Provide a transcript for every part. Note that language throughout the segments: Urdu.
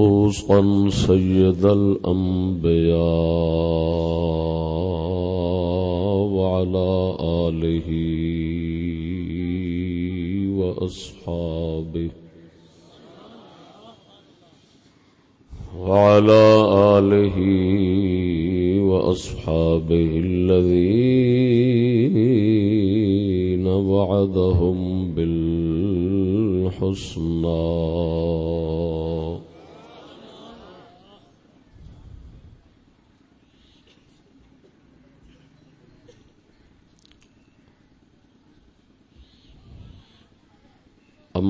خصوصا سيد الأنبياء وعلى آله وأصحابه وعلى آله وأصحابه الذين وعدهم بالحسنى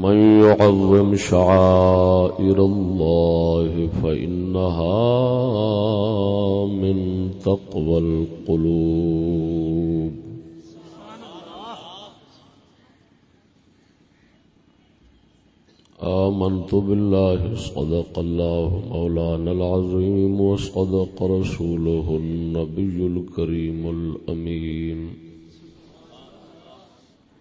ومن يعظم شعائر الله فإنها من تقوى القلوب. آمنت بالله، صدق الله مولانا العظيم، وصدق رسوله النبي الكريم الأمين.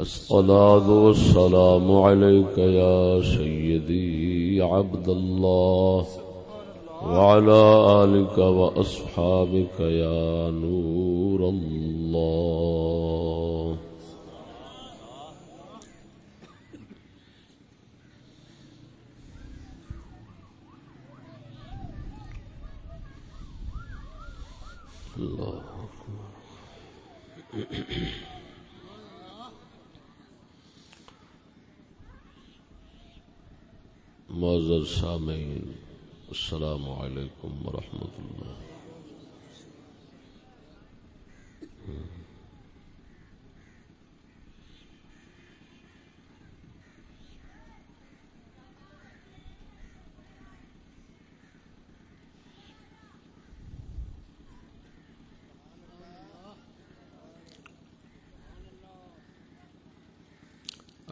الصلاة والسلام عليك يا سيدي عبد الله وعلى آلك وأصحابك يا نور الله. معذر سامعین السلام علیکم ورحمۃ اللہ۔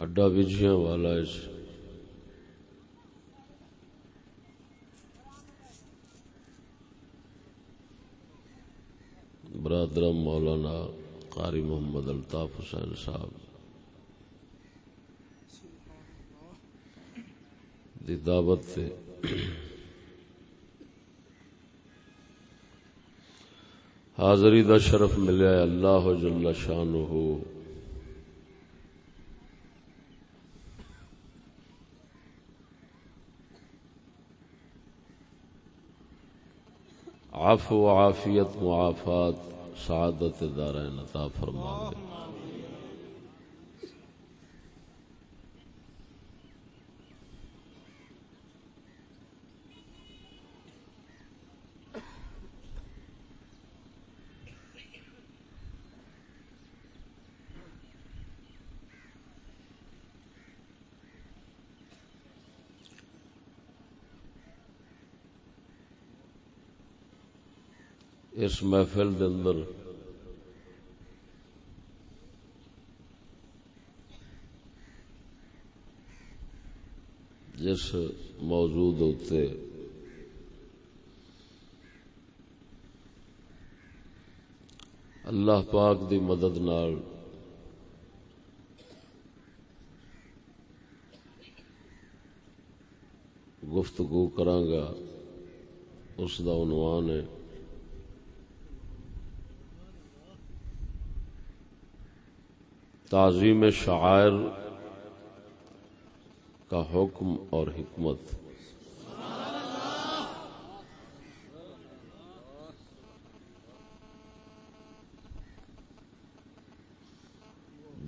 اڈا بجیاں والا اس برادر مولانا قاری محمد الطاف حسین صاحب۔ دی دعوت سے حاضری دا شرف ملیا اللہ جل شانہ۔ عفو عافیت، معافات۔ سعادت دارین عطا فرما محفل دے اندر۔ جس موضوع ہوتے اللہ پاک دی مدد نال گفتگو کرانگا، اس دا عنوان ہے۔ تعظیم شاعر کا حکم اور حکمت۔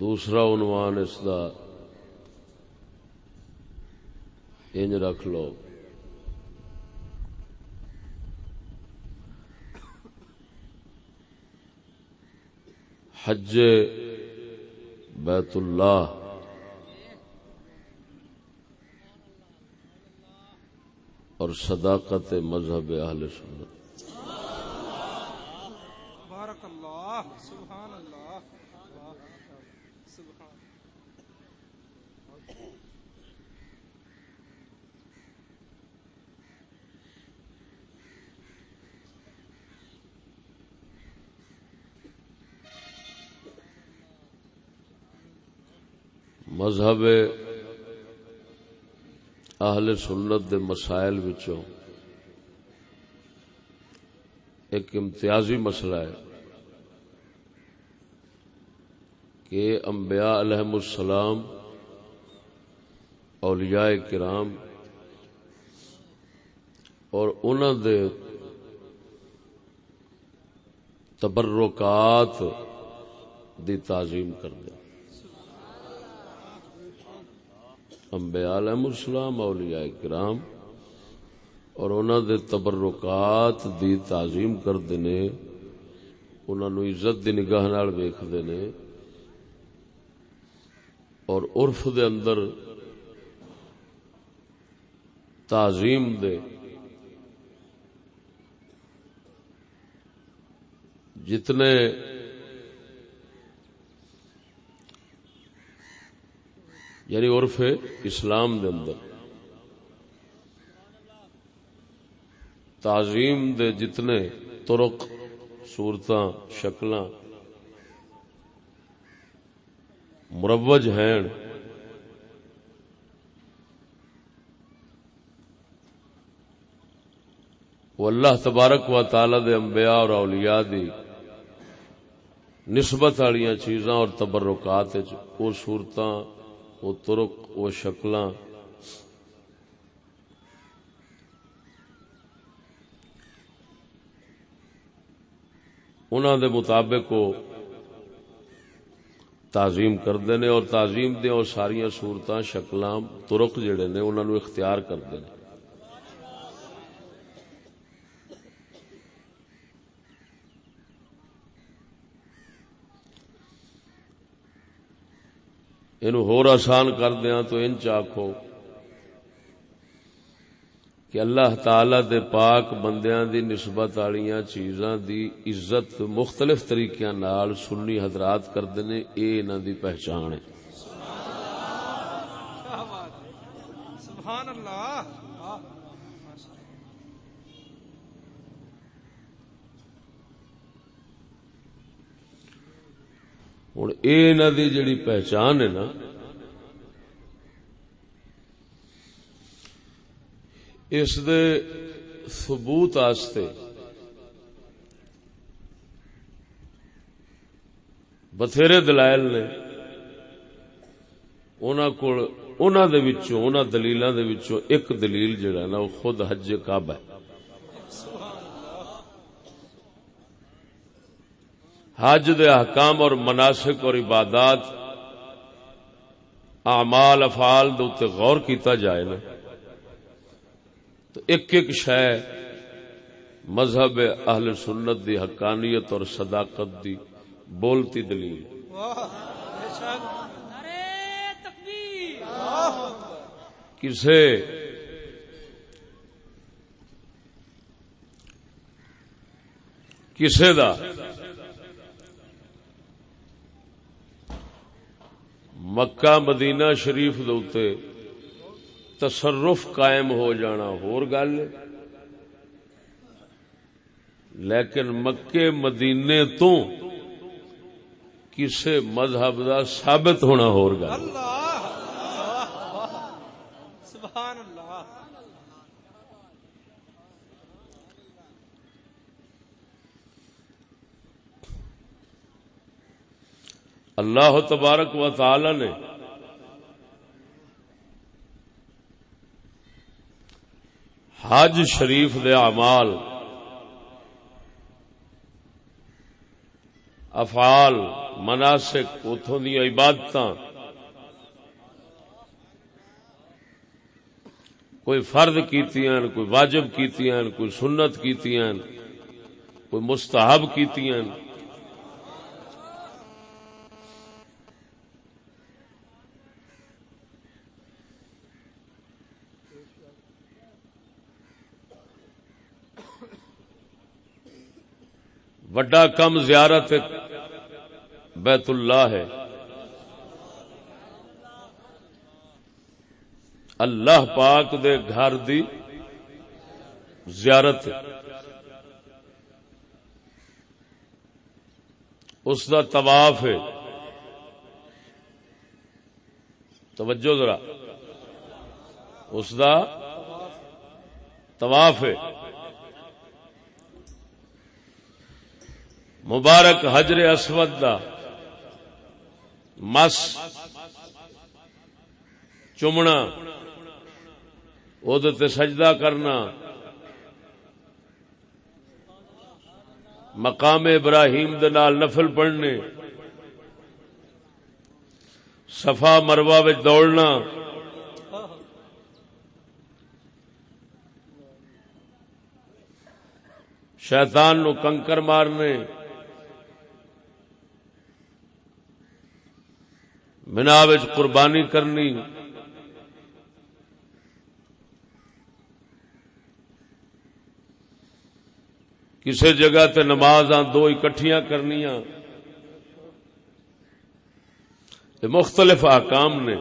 دوسرا عنوان اس کا انج رکھ لو۔ حج بیت اللہ۔ اور صداقت مذہب اہل سنت۔ بارک اللہ سبحان اللہ سبحان مذہب اہل سنت دے مسائل وچوں ایک امتیازی مسئلہ ہے کہ انبیاء علیہم السلام، اولیاء کرام اور انہوں دے تبرکات دی تعظیم کر دیں انبیاء علیہ السلام، اولیاء کرام، اور انہوں دے تبرکات دی تعظیم کرتے نے انہوں نے عزت دی نگاہ نال ویکھدے نے، اور عرف دے اندر تعظیم دے جتنے یعنی عرف اسلام دے اندر۔ تعظیم دے جتنے ترک صورت شکل مروج ہیں۔ وہ اللہ تبارک و تعالی دے انبیاء اور اولیاء دی نسبت والی چیزاں اور تبرکات وہ صورتاں وہ ترک وہ شکل انہوں دے مطابق وہ تعظیم کرتے ہیں اور تعظیم دیا اور ساریا سورت شکل ترک جڑے نے انہوں نے اختیار کرتے ہیں ہور آسان کر دیا تو ان آخو کہ اللہ تعالی دے پاک بندیاں دی نسبت والی چیزاں دی عزت مختلف طریقے نال سنی حضرات کرتے نے یہ انہوں دی پہچان ہے۔ سبحان اللہ۔ ہوں یہ دی جڑی پہچان ہے نا اس دے ثبوت آستے بتھیرے دلائل نے انہوں دے وچوں انہوں دلیلاں دے وچوں ایک دلیل جڑا نا وہ خود حج کعبہ ہے حج دے احکام اور مناسک اور عبادات اعمال افعال دے تے غور کیتا جائے نا تو ایک ایک شے مذہب اہل سنت دی حقانیت اور صداقت دی بولتی دلیل۔ کسے کسے دا مکہ مدینہ شریف دے تصرف قائم ہو جانا ہور گل لیکن مکے مدینے تو کسے مذہب دا ثابت ہونا ہور گل اللہ! سبحان اللہ! اللہ تبارک و تعالی نے حج شریف دے اعمال، افعال، مناسک اتوں دیا عبادت کوئی فرد کیتی ہیں، کوئی واجب کیتی ہیں، کوئی سنت کیتی ہیں، کوئی مستحب کیتی ہیں وڈا کم زیارت بیت اللہ ہے۔ اللہ پاک دے گھر دی زیارت۔ اس دا طواف ہے۔ توجہ ذرا۔ اس دا طواف ہے۔ مبارک حجر اسود دا مس چومنا تے سجدہ کرنا، مقام ابراہیم نال نفل پڑھنے، صفا مروا دوڑنا، شیطان نو کنکر مارنے منا قربانی کرنی۔ کسی جگہ تے نماز دو اکٹھیاں کرنیاں۔ مختلف آکام نے۔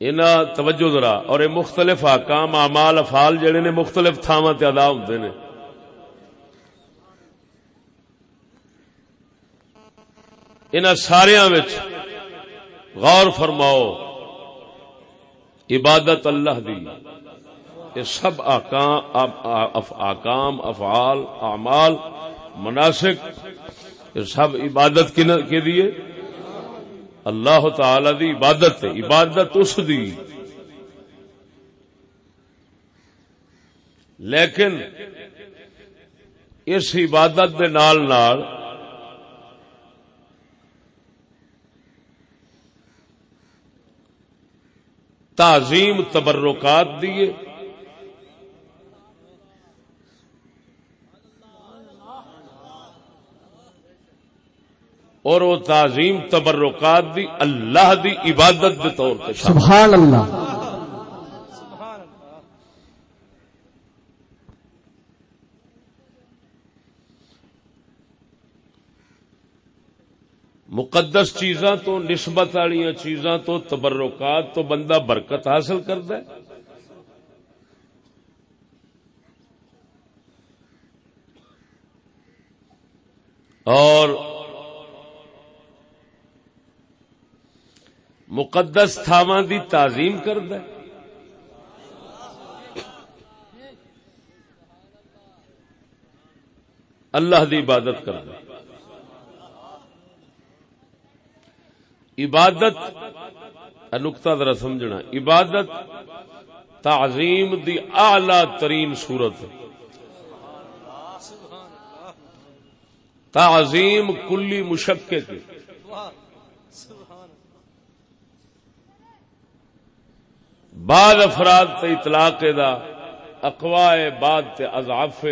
ان توجہ ذرا، اور یہ مختلف آکام امال افال جڑے نے مختلف تھاواں تے ادا ہوندے نے۔ ان سارا غور فرماؤ، عبادت اللہ دی یہ سب آکام افعال، اعمال، مناسک یہ سب عبادت کے دیے؟ اللہ تعالی دی عبادت عبادت اس دی۔ لیکن اس عبادت دے نال نال تعظیم تبرکات دیے۔ اور وہ تعظیم تبرکات دی، اللہ دی عبادت کے طور پہ سبحان اللہ۔ مقدس چیزاں تو، نسبت والی چیزاں تو، تبرکات تو بندہ برکت حاصل کرتا ہے۔ اور مقدس تھاواں دی تعظیم کرد اللہ دی عبادت کرد عبادت نقطہ ذرا سمجھنا، عبادت تعظیم دی اعلی ترین صورت تعظیم کلی مشقے بعد افراد تے اطلاق دا، اقوائے بعد تے اضعاف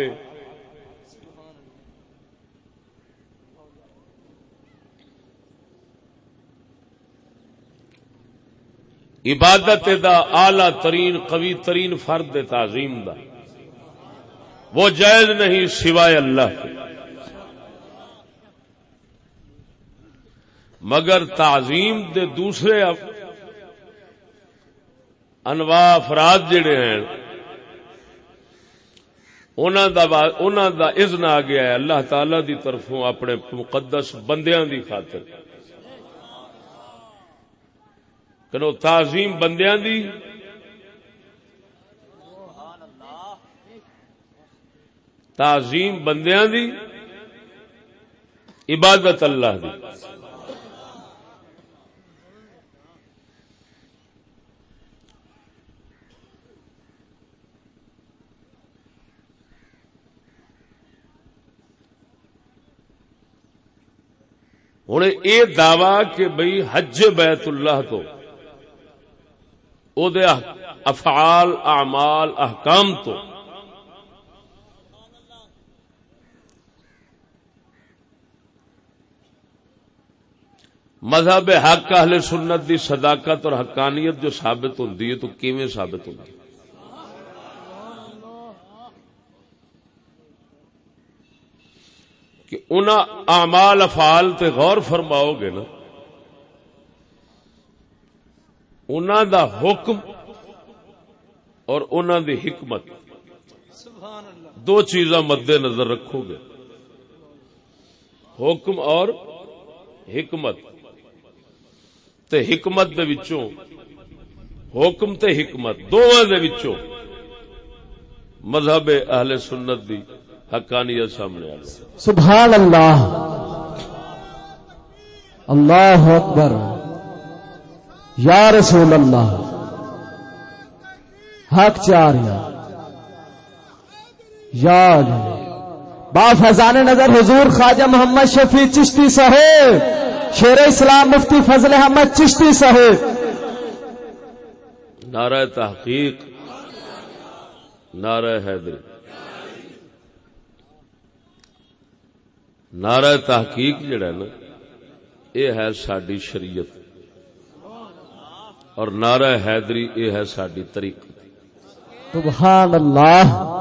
عبادت دا اعلی ترین، قوی ترین فرد تعظیم دا۔ وہ جائز نہیں سوائے اللہ کے۔ مگر تعظیم دے دوسرے انواع افراد جڑے ہیں انہوں دا اذن آ گیا ہے اللہ تعالی دی طرفوں اپنے مقدس بندیاں دی خاطر۔ کرو تعظیم بندیاں دی۔ تعظیم بندیاں دی۔ عبادت اللہ دی۔ ہوں یہ دعوی کہ بھئی حج بیت اللہ تو او دے افعال، اعمال، احکام تو۔ مذہب حق، اہل سنت دی صداقت اور حقانیت جو ثابت ہوں تو کیویں ثابت ہوتی کہ ان اعمال، افعال تے غور فرماؤ گے نا ان دا حکم اور ان دی حکمت۔ دو چیزاں مد نظر رکھو گے۔ حکم اور حکمت۔ تے حکمت دے وچوں، حکم تے حکمت دونوں دے وچوں مذہب اہل سنت دی حقانیت سامنے آ گئی۔ سبحان اللہ۔ اللہ اکبر۔ یا رسول اللہ، حق چار یا یاد با فضان نظر حضور خواجہ محمد شفیع چشتی صاحب، شیر اسلام مفتی فضل احمد چشتی صاحب۔ نعرہ تحقیق، نعرہ حیدری نعرہ تحقیق جڑا نا، یہ ہے ساری شریعت۔ اور نعرہ حیدری یہ ہے ساری طریقت سبحان اللہ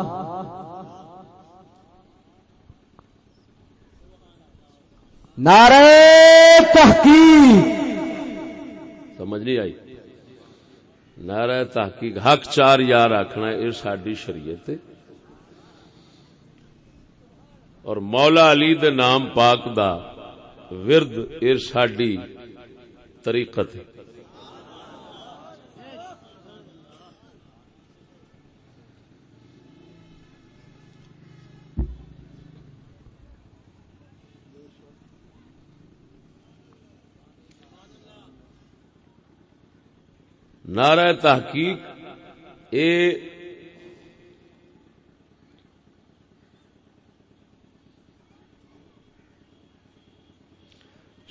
نعرہ تحقیق۔ سمجھ نہیں آئی؟ نعرہ تحقیق حق چار یار آخنا یہ ساری شریعت اور مولا علی دے نام پاک دا ورد یہ ساری طریقت ہے۔ نعرہ تحقیق اے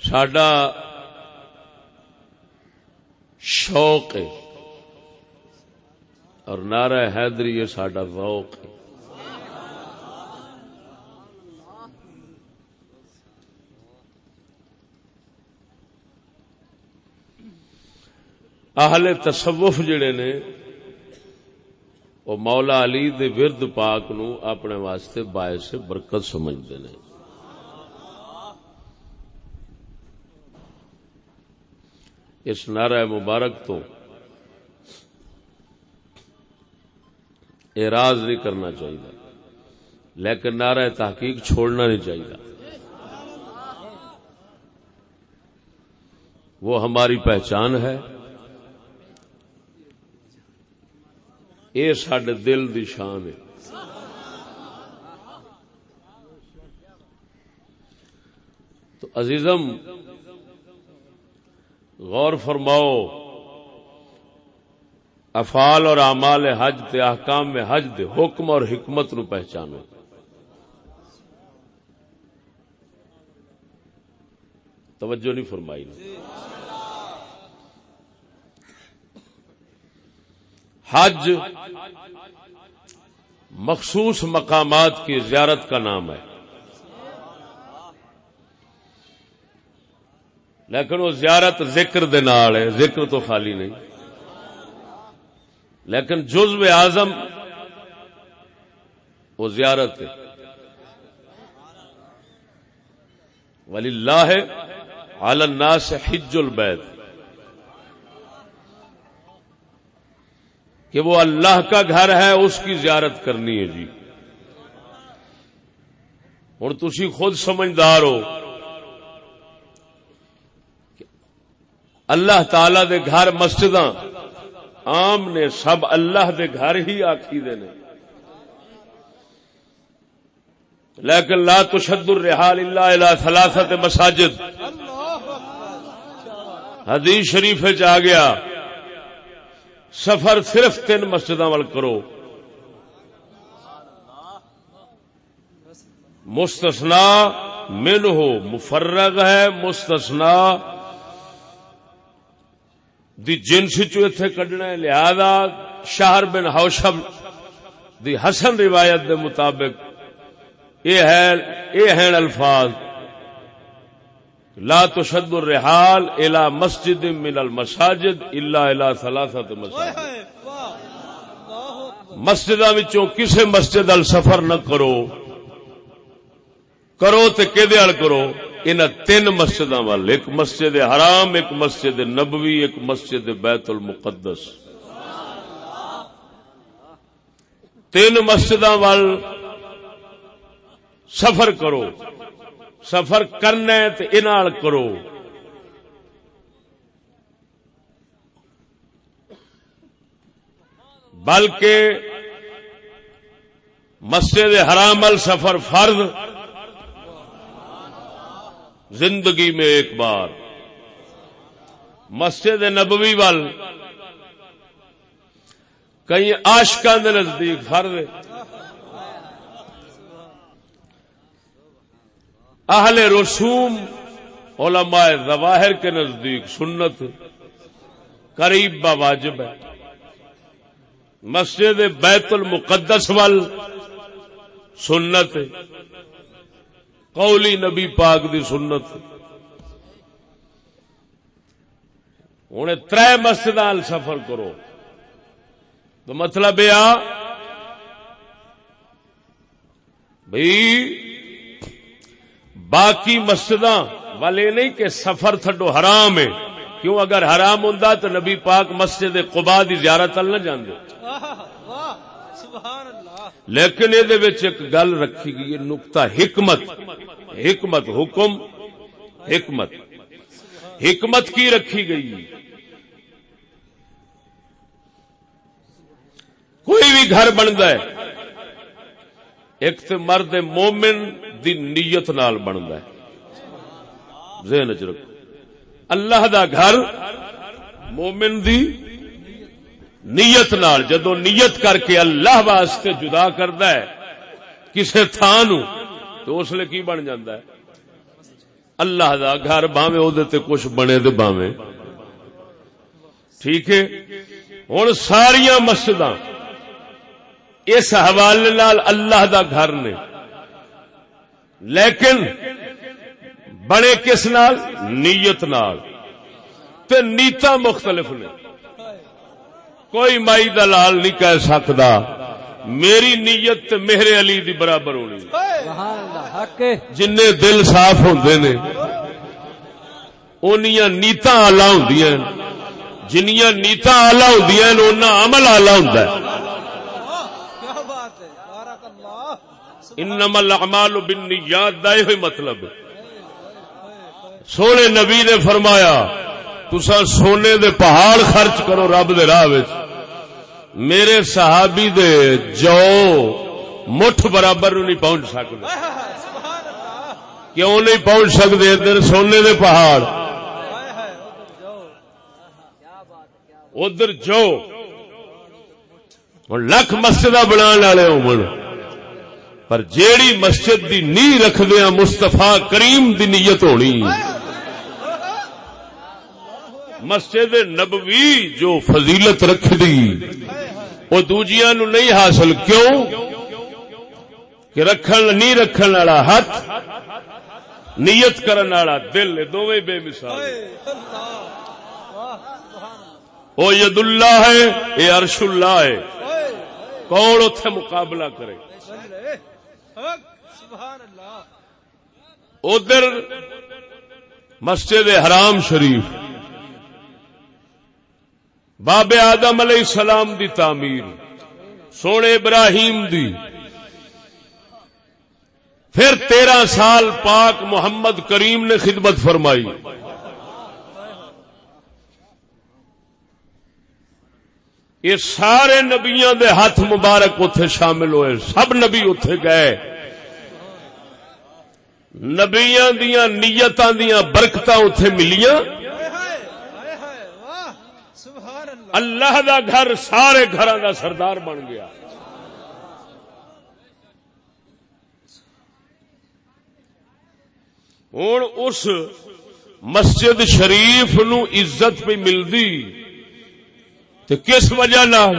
ساڈا شوق ہے اور نعرہ حیدری یہ ساڈا ذوق ہے۔ اہل تصوف جڑے نے، وہ مولا علی دے ورد پاک نو اپنے واسطے باعث برکت سمجھتے ہیں اس نعرہ مبارک تو اعراض نہیں کرنا چاہیے، لیکن نعرہ تحقیق چھوڑنا نہیں چاہیے۔ وہ ہماری پہچان ہے۔ یہ سڈے دل دی شان ہے۔ تو عزیزم، غور فرماؤ، افعال اور اعمال حج تے احکام میں حج دے حکم اور حکمت نو پہچانو۔ توجہ نہیں فرمائی نا۔ حج مخصوص مقامات کی زیارت کا نام ہے۔ لیکن وہ زیارت ذکر دے نال ہے، ذکر تو خالی نہیں۔ لیکن جزو اعظم وہ زیارت ہے۔ ولی اللہ ہے عالنا حج البید کہ وہ اللہ کا گھر ہے، اس کی زیارت کرنی ہے جی۔ ہوں تھی خود سمجھدار ہو اللہ تعالی دے گھر مسجد عام نے، سب اللہ دے گھر ہی آخی دے نے۔ لیکن لا تشد الرحال اللہ الى ثلاثت مساجد۔ حدیث شریف آ گیا۔ سفر صرف تین مسجد وال کرو۔ مستثنا من ہو مفرغ ہے مستثنا دی جنس چو کڈنا ہے۔ لہذا شہر بن ہوشب دی حسن روایت دے مطابق اے ہیں الفاظ۔ لا تشد الرحال الى مسجد من المساجد الا الى ثلاثه مساجد. مسجداں وچوں کسے مسجد ال سفر نہ کرو کرو تے کدے ال کرو؟ ان تین مسجداں وال ایک مسجد حرام ایک مسجد نبوی ایک مسجد بیت المقدس۔ تین مسجداں وال سفر کرو۔ سفر کرنا تو انال کرو۔ بلکہ مسجد حرام سفر فرض۔ زندگی میں ایک بار۔ مسجد نبوی وال کئی آشکا نزدیک فرض۔ اہل رسوم علماء ظواہر کے نزدیک سنت قریب با واجب ہے۔ مسجد بیت المقدس وال سنت، قولی نبی پاک دی سنت۔ ہوں تر مسجد سفر کرو۔ تو مطلب یہ بھائی باقی مسجد والے نہیں کہ سفر تھڈو حرام ہے۔ کیوں اگر حرام ہوں تو نبی پاک مسجد قبا دی زیارت نہ جانے لیکن یہ ایک گل رکھی گئی نقطہ حکمت۔ حکمت حکم، حکمت۔ حکمت کی رکھی گئی۔ کوئی بھی گھر بنتا ہے۔ ایک تو مرد مومن دی نیت نال بنتا ہے۔ ذہن رکھو۔ اللہ دا گھر مومن دی نیت نال جدو نیت کر کے اللہ واسطے جدا کرتا ہے کسی تھان تو اس لیے کی بن جاتا ہے؟ اللہ دا گھر باوے وہ کچھ بنے تو باوے ٹھیک ہے؟ ہوں ساریا مسجد اس حوالے نال اللہ دا گھر نے۔ لیکن بڑے کس نال؟ نیت نال۔ تے نیتا مختلف نے۔ کوئی مائی دلال نہیں کہہ سکتا۔ میری نیت میرے علی دی برابر ہونی۔ جن دل صاف ہوندے نے، اونیاں نیتا آلہ ہوں جنیاں نیتا آلہ ہوں عمل آلہ ہوں انما الاعمال بالنیات، دا یہ مطلب۔ سونے نبی نے فرمایا تسا سونے دے پہاڑ خرچ کرو رب دے راہ میرے صحابی دے جو مٹھ برابر نہیں پہنچ سکتے کیوں نہیں پہنچ سکتے ادھر سونے دے پہاڑ؟ ادھر جو لکھ مسجد بنا والے ہو پر جیڑی مسجد دی نی رکھدیا مستفا کریم دی نیت ہونی۔ مسجد نبوی جو فضیلت رکھ دی، وہ دوجیا نو نہیں حاصل کیوں؟ کہ رکھن نہیں رکھن والا ہاتھ، نیت کرن والا دل دونوں بے مثال۔ وہ ید اللہ ہے یہ ارش اللہ ہے۔ کون اتے مقابلہ کرے؟ ادھر مسجد حرام شریف، باب آدم علیہ السلام دی تعمیر، سونے ابراہیم دی۔ پھر تیرہ سال پاک محمد کریم نے خدمت فرمائی۔ یہ سارے نبیاں دے ہاتھ مبارک اتے شامل ہوئے، سب نبی اتے گئے۔ نبیاں دیا نیتاں دیا برکت اتے ملیاں۔ اللہ دا گھر سارے گھر دا سردار بن گیا۔ ہوں اس مسجد شریف نو عزت پہ ملتی تو کس وجہ نال؟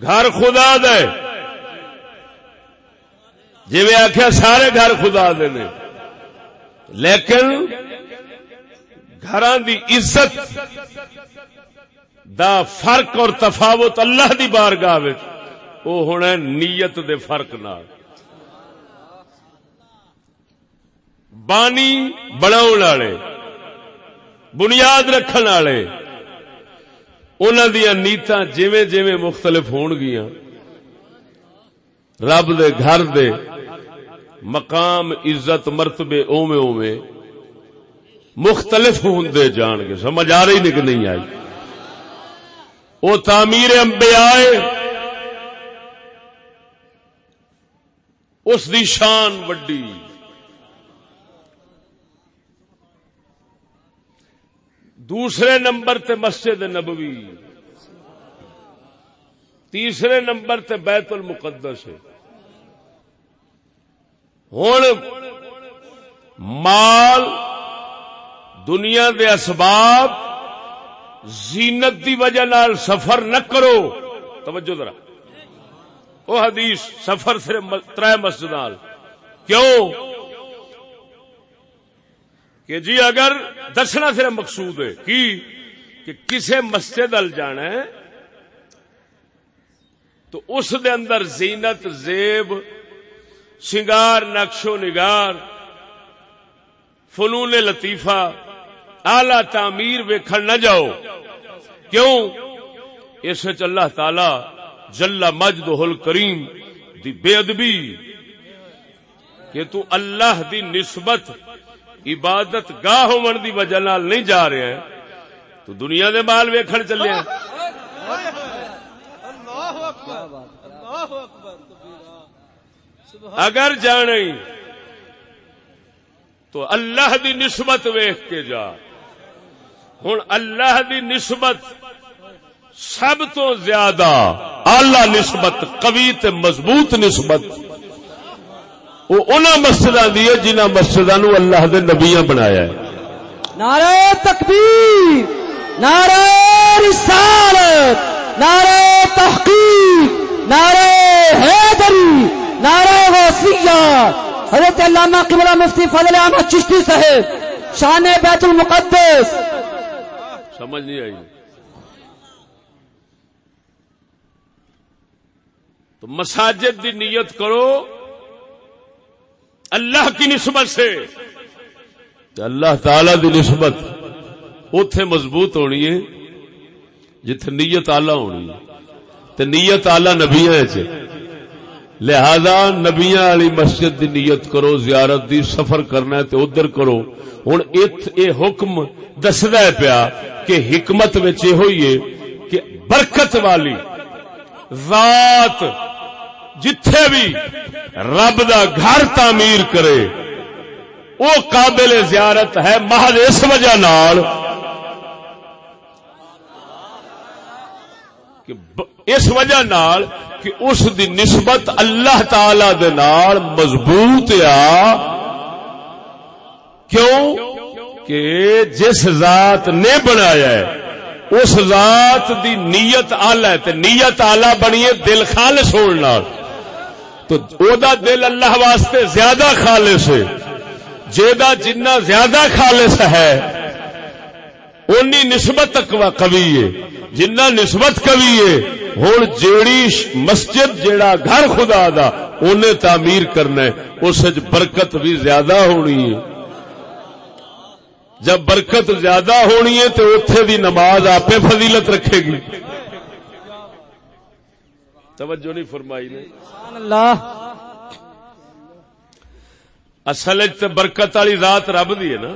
گھر خدا دے۔ جی آخیا سارے گھر خدا دے نے۔ لیکن گھر دی عزت دا فرق اور تفاوت اللہ دی بارگاہ وہ ہونا نیت دے فرق نال۔ بانی بناؤ والے، بنیاد رکھن والے۔ انہوں دیا نیتاں جویں جویں مختلف ہون گیاں۔ رب دے گھر دے مقام، عزت، مرتبے اوویں اوویں مختلف ہوں جان گے۔ سمجھ آ رہی نہیں کہ نہیں آئی؟ وہ تعمیر انبیاء اس دی شان وڈی۔ دوسرے نمبر تے مسجد نبوی، تیسرے نمبر تے بیت المقدس ہے۔ ہوں مال دنیا دے اسباب زینت دی وجہ نال سفر نہ کرو۔ توجہ ذرا۔ وہ حدیث سفر صرف تر مسجد نال۔ کیوں؟ کہ جی اگر دسنا صرف مقصود ہے، کی؟ کہ کسے مسجد ال جانا ہے، تو اس دے اندر زینت، زیب، سنگار، نقش و نگار، فنون لطیفہ، اعلی تعمیر ویکھن نہ جاؤ۔ کیوں؟ اس اللہ تعالی جل مجد ہل کریم دی بے ادبی، کہ تو اللہ دی نسبت عبادت گاہ ہون دی وجہ نال نہیں جا رہے ہیں تو دنیا دے مال ویکھن چلے ہیں۔ اگر جانے تو اللہ دی نسبت ویخ کے جا۔ ہوں اللہ دی نسبت سب تو زیادہ آلہ نسبت قوی تے مضبوط نسبت۔ وہ ان مسجد دی ہے جنہ مسجد نو اللہ دے نبیاں بنایا ہے۔ نعرہ تکبیر نعرہ رسالت نعرہ تحقیق نعرہ حیدری نعرہ غوثیہ حضرت علامہ قبلہ مفتی فضل احمد چشتی صاحب شان بیت المقدس۔ سمجھ نہیں آئی۔ تو مساجد دی نیت کرو۔ اللہ کی نسبت سے۔ اللہ تعالی دی نسبت اتے مضبوط ہونی ہے، جتھے نیت آلہ ہونی ہے۔ تو نیت آلہ نبیا چ لہذا نبیاں والی مسجد دی نیت کرو، زیارت دی سفر کرنا ہے تے ادھر کرو۔ ہن ایت اے حکم دسدا پیا کہ حکمت وچ ہوئی ہے کہ برکت والی ذات جتھے بھی رب دا گھر تعمیر کرے وہ قابل زیارت ہے محض اس وجہ نال کہ اس وجہ نال کہ اس دی نسبت اللہ تعالی دے نال مضبوط آ۔ کیوں؟ کہ جس ذات نے بنایا ہے، اس ذات دی نیت آلہ ہے، تے نیت آلہ بنی ہے دل خالص ہون نال۔ تو او دا دل اللہ واسطے زیادہ خالص ہے۔ جیدا جنہ زیادہ خالص ہے، اونی نسبت قوی ہے۔ جنہ نسبت قوی ہے ہوں جیڑی مسجد جیڑا گھر خدا دا انہیں تعمیر کرنا ہے۔ اس وچ برکت بھی زیادہ ہونی ہے۔ جب برکت زیادہ ہونی ہے تو اتے دی نماز آپ فضیلت رکھے گی۔ توجہ نہیں فرمائی نے۔ اللہ۔ اصل تے برکت والی ذات رب دی ہے نا۔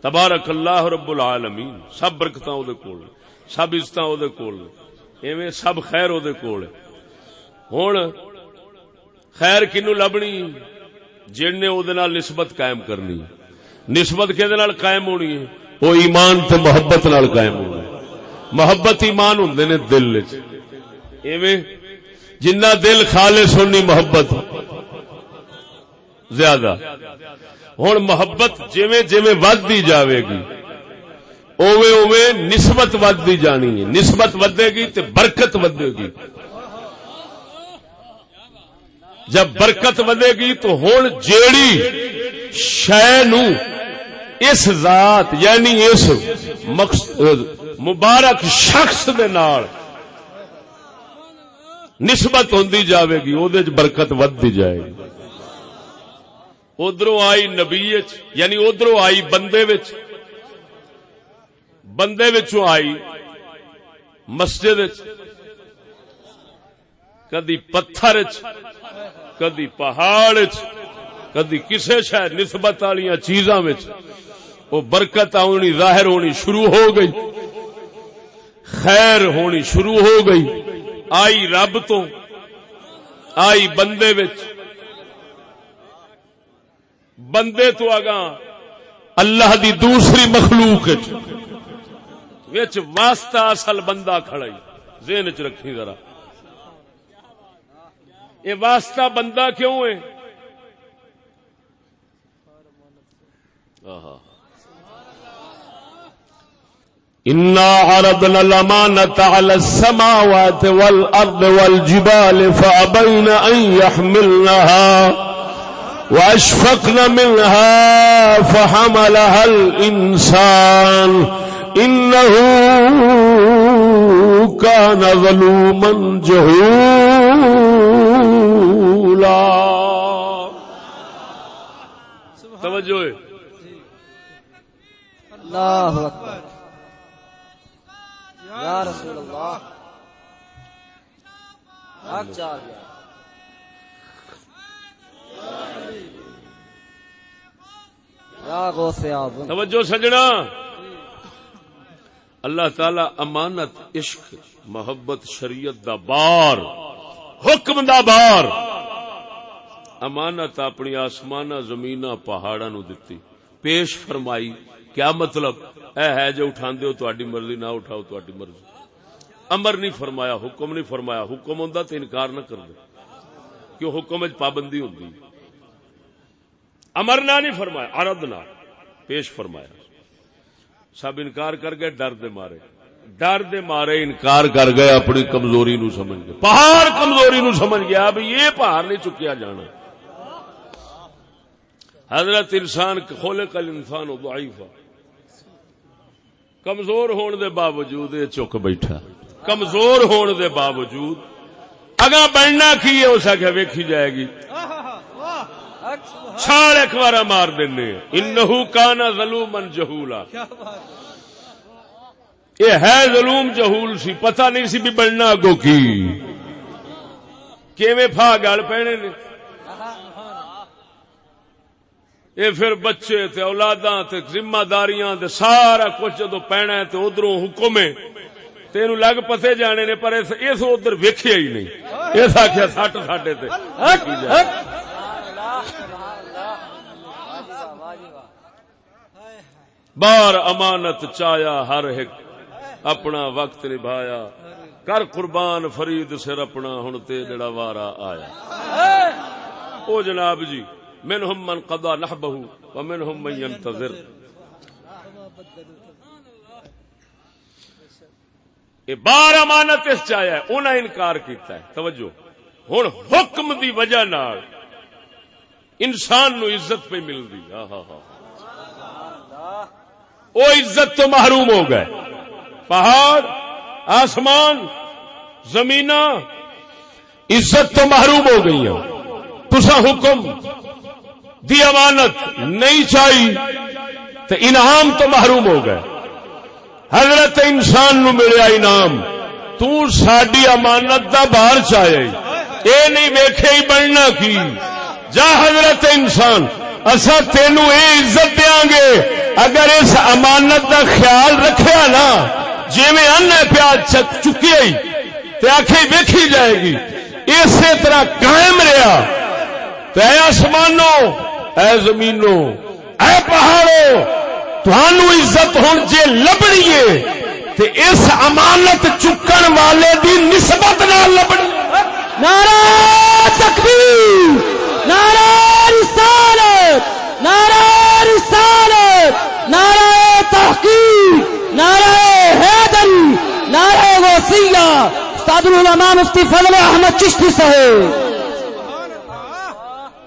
تبارک اللہ رب العالمین۔ سب برکتاں او دے کول سب عزتاں او دے کول ایویں سب خیر او دے کول ہن خیر کینو لبنی؟ جن نے او دے نال نسبت قائم کرنی۔ نسبت کدے نال قائم ہونی ہے؟ او ایمان تے محبت نال قائم ہونی ہے۔ محبت ایمان ہوندے نے دل وچ۔ ایویں جنہ دل خالص ہونی محبت زیادہ۔ ہوں محبت جویں جویں ودی جاوے گی اوے اوے نسبت ودی جانی ہے۔ نسبت ودے گی تے برکت ودے گی۔ جب برکت ودے گی تو ہوں جیڑی شے نو اس ذات یعنی اس مقصد مبارک شخص دے نال نسبت ہوندی جاوے گی او دے برکت ودی جائے گی۔ ادھر آئی نبی یعنی ادھر آئی بندے وچ۔ بندے وچوں آئی مسجد کدی پتھر کدی پہاڑ کدی کسے شاید نسبت والی چیزاں وہ برکت آنی ظاہر ہونی شروع ہو گئی۔ خیر ہونی شروع ہو گئی۔ آئی رب تو، آئی بندے وچ۔ بندے تو آگاں، اللہ دی دوسری مخلوق وچ۔ وچ واسطہ اصل بندہ کھڑائی ذہن چ رکھی ذرا۔ یہ واسطہ بندہ کیوں ہے؟ آہا۔ إنا عرضنا الأمانة على السماوات والأرض والجبال فأبين أن يحملنها وأشفقن منها فحملها الإنسان إنه كان ظلوما جهولا توجہ اللہ اکبر۔ یا رسول اللہ حق چاہ گیا یا غوث اعظم۔ توجہ سجنا۔ اللہ تعالی امانت، عشق، محبت، شریعت دا بار، حکم دا بار۔ امانت اپنی آسمان زمین پہاڑا نو دتی۔ پیش فرمائی کیا مطلب؟ اے ہے جو اٹھا ہو تاری مرضی، نہ اٹھاؤ تاری مرضی۔ امر نہیں فرمایا، حکم نہیں فرمایا۔ حکم ہوں تو انکار نہ کر دے کیوں حکم وچ پابندی ہوندی؟ امر نہ نہیں فرمایا، عرض نہ پیش فرمایا۔ سب انکار کر گئے، ڈر دے مارے۔ ڈر دے مارے، انکار کر گئے، اپنی کمزوری نو سمجھ گئے۔ پہاڑ کمزوری نو سمجھ گیا، اب یہ پہاڑ نہیں چکیا جانا۔ حضرت انسان کھولے کل انسان ہو ضعیفہ کمزور ہون دے باوجود یہ چک بیٹھا۔ کمزور ہون دے باوجود۔ اگا بڑھنا کی ہے، اس آخیا ویکھی جائے گی۔ چھال ایک بار مار دینے انہو کانا ظلومن جہولا۔ یہ ہے ظلوم جہول سی، پتہ نہیں سی بھی بڑھنا اگو کی۔ کیویں پھا گل پینے نے؟ یہ پھر بچے تے اولاداں تے ذمہ داریاں تے سارا کچھ جدو پینا ہے تے ادھروں حکم ہے۔ تینو لگ پتے جانے نے پر اس اس ادھر ویکھیا ہی نہیں۔ اس آخیا سٹ ساڈے تے۔ بار امانت چایا ہر ایک اپنا وقت نبھایا۔ کر قربان فرید سر اپنا ہن تے جڑا وارا آیا۔ او جناب جی منہم من قضا نحبہ ومنہم من ينتظر. یہ بار امانت اس چایا ہے انہیں انکار کیتا ہے۔ توجہ۔ ہن حکم دی وجہ نال انسان نو عزت پہ مل دی ہاں ہاں ہاں وہ عزت تو محروم ہو گئے۔ پہاڑ، آسمان زمین عزت تو محروم ہو گئی تسا حکم دی امانت نہیں چاہی تو انعام تو محروم ہو گئے۔ حضرت انسان نو ملیا انعام۔ تو ساری امانت دا باہر چاہے۔ اے نہیں ویکھے ہی بننا کی۔ جا حضرت انسان اصا تینو اے عزت دیا گے۔ اگر اس امانت دا خیال رکھیا نا جی میں ان پیا چکی آئی تے آخی ویکھی جائے گی۔ اسی طرح قائم رہا تو اے اے زمینو اے پہاڑو تھانو عزت ہوں جے لبنی ہے، تے اس امانت چکن والے دی نسبت نہ لبنی۔ نعرہ تکبیر، نعرہ رسالت نعرہ رسالت، نعرہ تحقیق، نعرہ حیدری، نعرہ وسیع استاد العلماء مفتی فضل احمد چشتی صاحب سبحان اللہ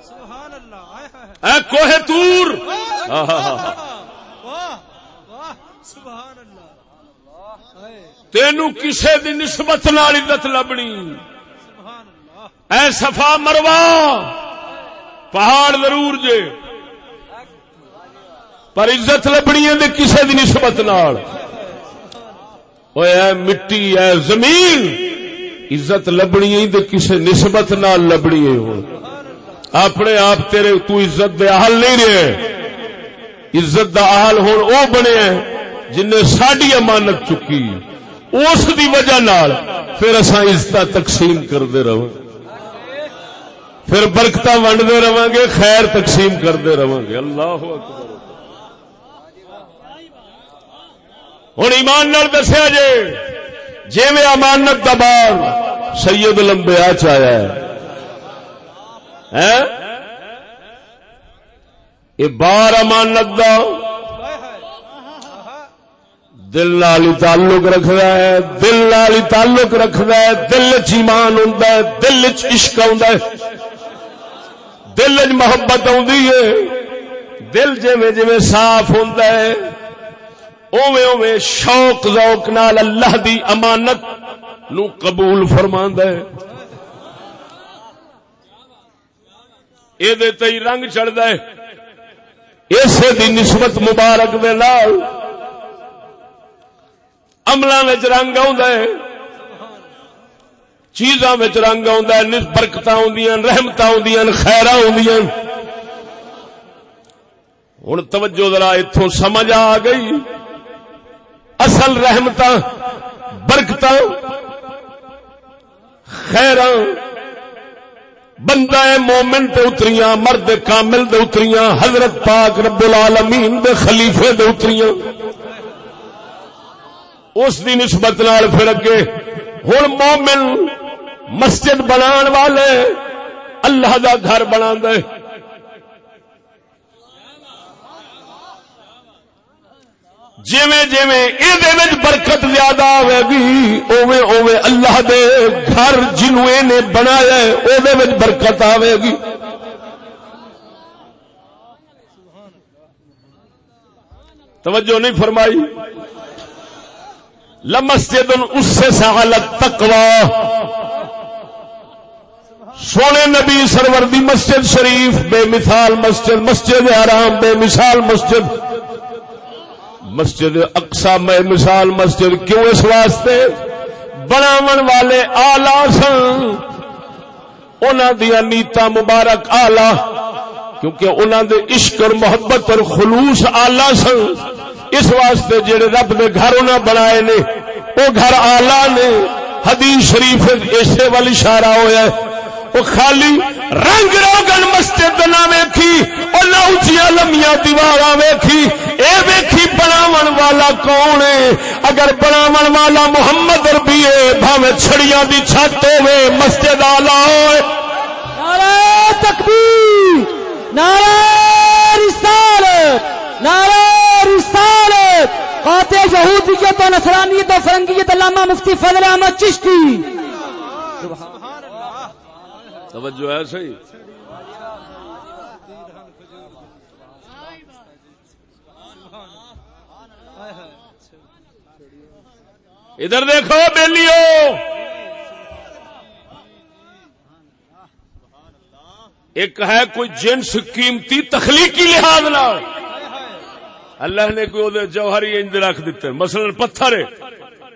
سبحان اللہ آئے ہائے اے کوہ تور! تینو کسے دی نسبت نال عزت لبنی۔ اے صفا مروا پہاڑ ضرور جے۔ پر عزت لبنی ہے کسے دی نسبت نال۔ اے مٹی، اے زمین۔ عزت لبنی ہے کسے نسبت نال لبنی ہے اپنے آپ تیرے تو عزت دے حال نہیں رہے۔ عزت دا حال ہوں او بنے جن نے ساری امانت چکی۔ اس دی وجہ نال پھر اصا عزت تقسیم کرتے رہو پھر برکت ونڈتے رہا گے، خیر تقسیم کرتے رہا گے۔ اللہ اکبر۔ ہوں ایمان نال دسیا جے جی میں امانت دا بار سید لمبیا چایا ہے یہ بار امانت دا دل نال تعلق رکھدا ہے، دل نال تعلق رکھدا ہے، دل چ ایمان ہوندا ہے، دل چ عشق ہوندا ہے۔ دل چ محبت آندی ہے، دل جویں جویں صاف ہوندا ہے، اوویں اوویں شوق ذوق نال اللہ دی امانت نو قبول فرماندا ہے۔ اے رنگ چڑھدا ہے۔ اسے دی نسبت مبارک دے نال عملہ رنگ آندا ہے۔ چیزاں رنگ آندا ہے، نس برکتاں ہوندیاں توجہ ذرا ایتھوں سمجھ آ گئی۔ اصل رحمتاں، برکتاں، خیراں۔ بندہ مومن تے اتریاں، مرد کامل دے اتریاں، حضرت پاک رب العالمین دے خلیفے دے اتریاں۔ اس دی نسبت نال پھر اگے ہن مومن مسجد بنان والے، اللہ دا گھر بنا دے جویں جویں یہ برکت زیادہ آئے گی اوے اوے اللہ دے گھر جنوں نے بنایا ہے برکت آئے گی۔ توجہ نہیں فرمائی؟ لمسجد اس سے سہالت تقوا سونے نبی سرور دی مسجد شریف، بے مثال مسجد مسجد آرام بے مثال مسجد۔ مسجد اقسا میں مثال مسجد کیوں اس واسطے؟ بناون والے آلہ سن۔ انہاں دیا نیتا مبارک آلہ۔ کیونکہ انہاں دے عشق اور محبت اور خلوص آلہ سن۔ اس واسطے جڑے رب دے گھر انہاں بنائے نے وہ گھر آلہ نے۔ حدیث شریف اسے وال اشارہ ہویا ہے۔ وہ خالی رنگ روگن مسجد نہ ویکھی، اور نہ اچیا لمیا دیوار ویکھی۔ اے ویکھی بناون والا کون ہے؟ اگر بناون والا محمد ربی ہے، بھاوے چھڑیاں دی چھت ہوے مسجد آلہ ہوئے۔ نعرہ تکبیر، نعرہ رسالت نعرہ رسالت۔ قاطع یہودیت و نصرانیت و فرنگیت علامہ مفتی فضل احمد چشتی۔ سبحان توجہ ہے صحیح؟ ادھر دیکھو بیلیو ایک ہے کوئی جنس قیمتی تخلیقی لحاظ اللہ نے کوئی جوہری انج رکھ دیتے۔ مثلا پتھر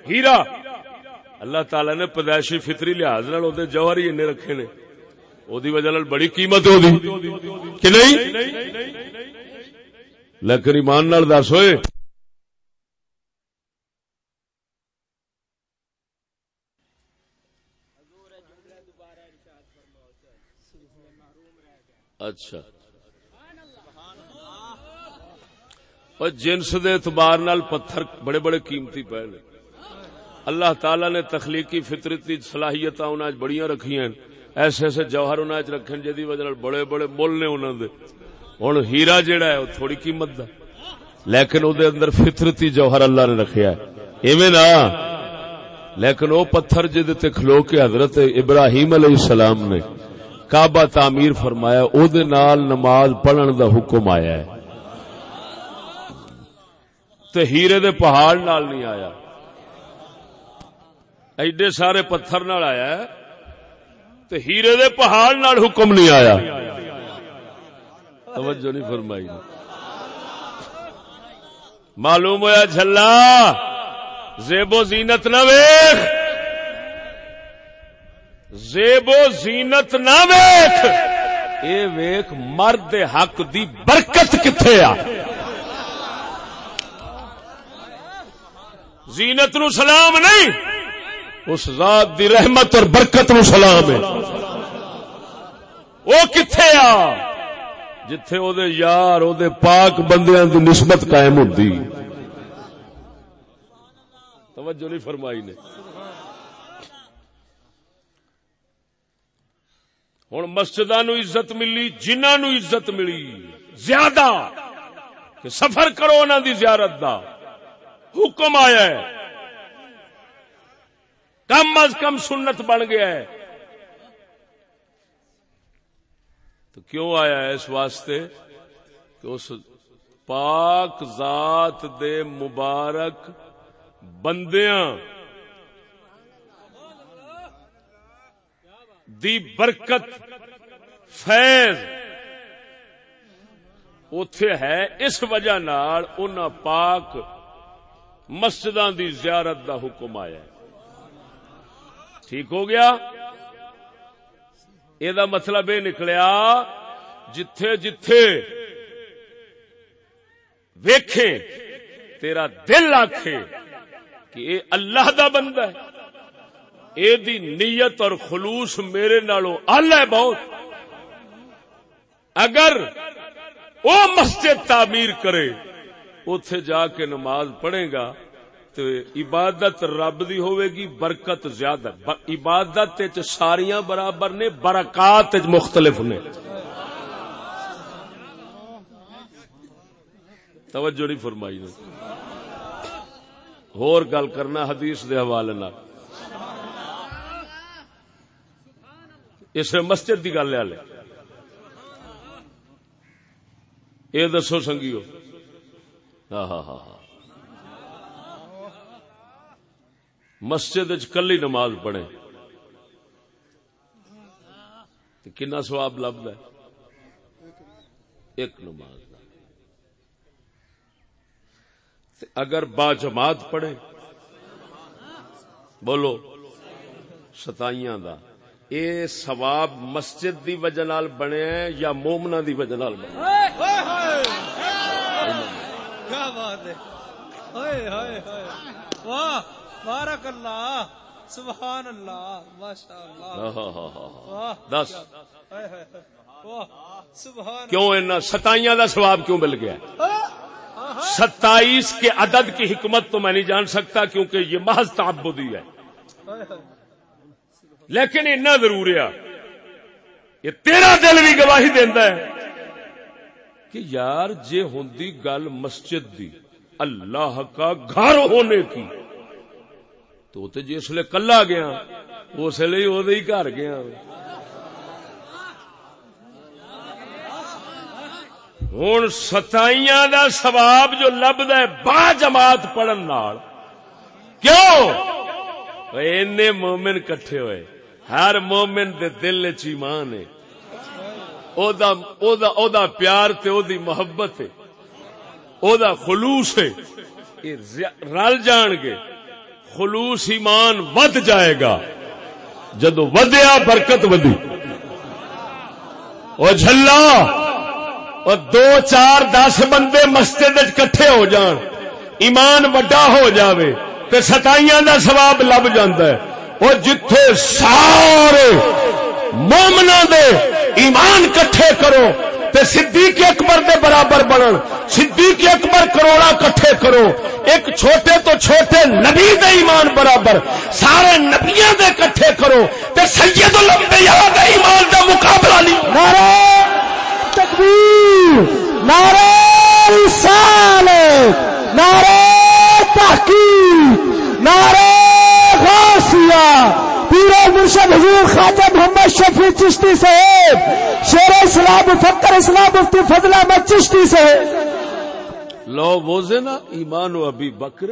ہیرا۔ اللہ تعالی نے پیدائشی فطری لحاظ جوہری انج رکھے نے۔ وہ وجہ بڑی قیمت ہو کہ نہیں لیکن ایمان نال دس ہوئے اچھا اور جنس دے اعتبار نال پتھر بڑے بڑے قیمتی پے نے اللہ تعالی نے تخلیقی فطرتی صلاحیت بڑی رکھی ہیں ایسے ایسے جوہر انہاں چ رکھے جی وجہ بڑے بڑے مل نے انہوں دے۔ ہوں ہیرا جیڑا ہے وہ تھوڑی قیمت دا۔ لیکن او دے اندر فطرتی جوہر اللہ نے رکھیا ہے۔ ایویں نا لیکن وہ پتھر جد تے کھلو کے حضرت ابراہیم علیہ السلام نے کعبہ تعمیر فرمایا، او دے نال نماز پڑھن دا حکم آیا ہے۔ تے ہیرے دے پہاڑ نال نہیں آیا۔ ایڈے سارے پتھر نال آیا ہے۔ تے ہیرے دے پہاڑ نال حکم نہیں آیا۔ توجہ نہیں فرمائی۔ معلوم ہویا جھلا، زیب و زینت نہ ویخ زیب و زینت نہ ویخ اے ویخ مرد حق دی برکت کتھے آ؟ زینت نو سلام نہیں۔ اس ذات دی رحمت اور برکت نو سلام ہے۔ وہ کتھے آ؟ جتھے او دے یار، او دے پاک بندیاں دی نسبت قائم ہوندی۔ توجہ نہیں فرمائی نے۔ ہوں مسجد نو عزت ملی جنہ نو عزت ملی، زیادہ۔ کہ سفر کرو انہوں دی زیارت دا۔ حکم آیا ہے۔ کم از کم سنت بن گیا ہے۔ تو کیوں آیا ہے اس واسطے کہ اس پاک ذات دے مبارک بندیاں دی برکت، فیض اتے ہے۔ اس وجہ نال ان پاک مسجداں دی زیارت دا حکم آیا ہے۔ ٹھیک ہو گیا؟ یہ مطلب یہ نکلیا، جتھے جتھے ویکھے تیرا دل آکھے کہ اے اللہ دا بندہ ہے۔ اے دی نیت اور خلوص میرے نالوں آلہ ہے بہت۔ اگر او مسجد تعمیر کرے اتے جا کے نماز پڑھے گا تو عبادت رب دی ہوئے گی، برکت زیادہ۔ عبادت ساریاں برابر نے، برکات مختلف نے۔ توجہ نہیں فرمائی نے۔ ہور گل کرنا حدیث دے حوالے نال۔ اس مسجد دی گل ہے یہ دسو سنگیو۔ ہاں ہاں ہاں۔, ہاں ہاں مسجد کلی نماز پڑھے کنا سواب لبدا ہے ایک نماز دا اگر با جماعت پڑھے بولو ستائیاں دا اے ثواب مسجد دی وجہ نال بنے یا مومنا دی وجہ نال بنے کیا بات ہے بارک اللہ سبحان اللہ ماشاء اللہ ہاں ہاں ہاں ہاں ہاں۔ واہ دس سبحان کیوں اینا ستائیاں دا ثواب کیوں مل گیا؟ ستائیس کے عدد کی حکمت تو میں نہیں جان سکتا کیونکہ یہ محض تعبدی ہے۔ لیکن اتنا ضرور ہے۔ یہ تیرا دل بھی گواہی دینا ہے کہ یار جے ہوندی گل مسجد دی اللہ کا گھر ہونے کی۔ تو تے جی جس لے کلا گیا، اس لیے وہ ہی گھر گیا۔ ہوں ستائیاں دا ثواب جو لبدا ہے با جماعت پڑھن نال۔ کیوں؟ اینے مومن کٹھے ہوئے، ہر مومن دے دل چ ایمان ہے۔ او دا او دا او دا پیار تے او دی محبت ہے۔ او دا خلوص ہے۔ رل جان گے۔ خلوص ایمان ود جائے گا۔ جدو ودیا، برکت ودی۔ او جھلا اور دو چار دس بندے مسجد کٹھے ہو جان، ایمان وڈا ہو جاوے، تے ستائیاں دا ثواب لب جاندا ہے۔ وہ جتھے سارے مومنا دے ایمان کٹھے کرو تے صدیق اکبر دے برابر بنن۔ صدیق اکبر کروڑا کٹھے کرو۔ ایک چھوٹے تو چھوٹے نبی دے ایمان برابر۔ سارے نبیاں دے کٹھے کرو۔ تے سید الانبیاء دے ایمان دا مقابلہ نہیں۔ نعرہ تکبیر، نعرہ رسالت، نعرہ تحقیق، نعرہ غوثیہ پیر مرشد حضور خواجہ محمد شفیع چشتی صاحب، شیر اسلام فکر اسلام مفتی فضل احمد چشتی صاحب۔ لو وزنا ایمان و ابی بکر۔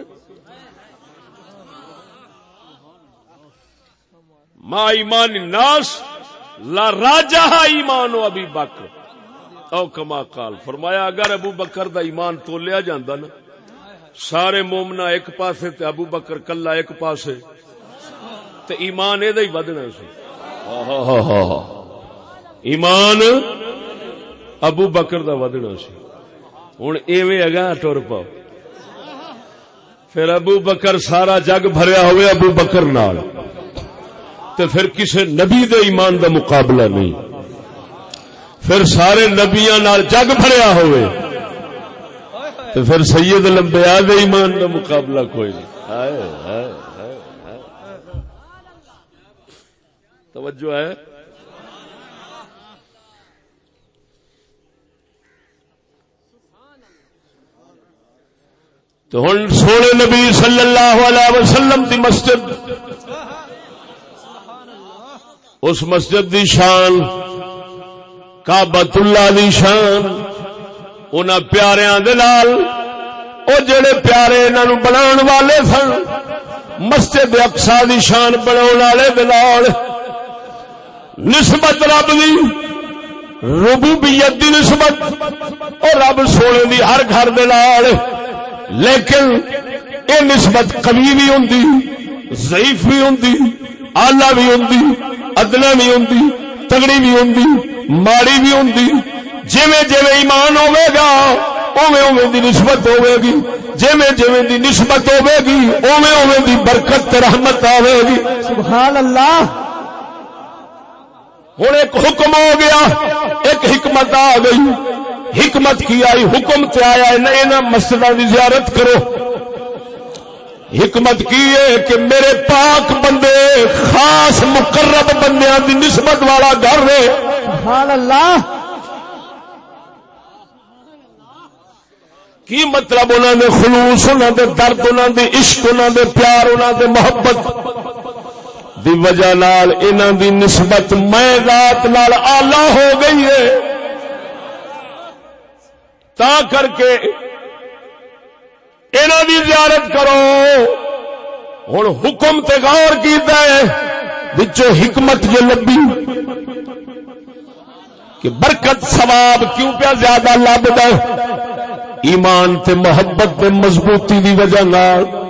ما ایمان الناس، لا راجہ ایمان و ابی بکر۔ او کما قال، فرمایا اگر ابو بکر دا ایمان تو لیا جاندا نا، سارے مومنا ایک پاسے تے ابو بکر کلا ایک پاسے۔ تے ایمان اے ہی ودنا سی ایمان ابو بکر دا ودنا سی ہوں ایویں ٹر پاؤ۔ پھر ابو بکر سارا جگ بھریا ہوئے ابو بکر نال۔ تے پھر کسے نبی دے ایمان دا مقابلہ نہیں۔ پھر سارے نبیاں نال جگ بھریا ہوئے۔ تے پھر سید الانبیاء دے ایمان دا مقابلہ کوئی نہیں ہائے ہائے ہائے ہائے توجہ ہے۔ تو ہن سونے نبی صلی اللہ علیہ وسلم دی مسجد، اس مسجد دی شان کعبۃ اللہ دی شان، انہاں پیاریاں دے نال، او جڑے پیارے انہاں نو بناون والے سن، مسجد اقصا دی شان بناون والے دے نال۔ نسبت رب دی، ربوبیت دی نسبت، اور رب سونے دی ہر گھر دے نال۔ لیکن یہ نسبت کمی بھی ہوں ضعیف بھی ہوں آلہ بھی ہوں ادنا بھی ہوں تگڑی بھی ہوں ماڑی بھی ہوں جویں جویں ایمان ہوے گا اوے اوے دی نسبت ہوے گی۔ جویں جویں دی نسبت ہوے گی اوے اوے دی برکت، رحمت آوے گی۔ سبحان اللہ! ہوں ایک حکم ہو گیا ایک حکمت آ گئی۔ حکمت کی آئی حکم تے آیا ہے مسجد کی زیارت کرو۔ حکمت کی ہے کہ میرے پاک بندے خاص مقرب بندیاں دی نسبت والا گھر ہے۔ سبحان اللہ۔ کی مطلب انہوں نے خلوص انہوں دے درد انہوں دے عشق انہوں دے پیار انہوں دے محبت؟ دی وجہ نال انہوں دی نسبت میں ذات نال آلہ ہو گئی ہے۔ تا کر کے انہوں دی زیارت کرو۔ ہوں حکم تے غور کیتا ہے۔ بچوں حکمت جو لبی کہ برکت ثواب کیوں پیا زیادہ لبدا ایمان تے محبت تے مضبوطی دی وجہ نال۔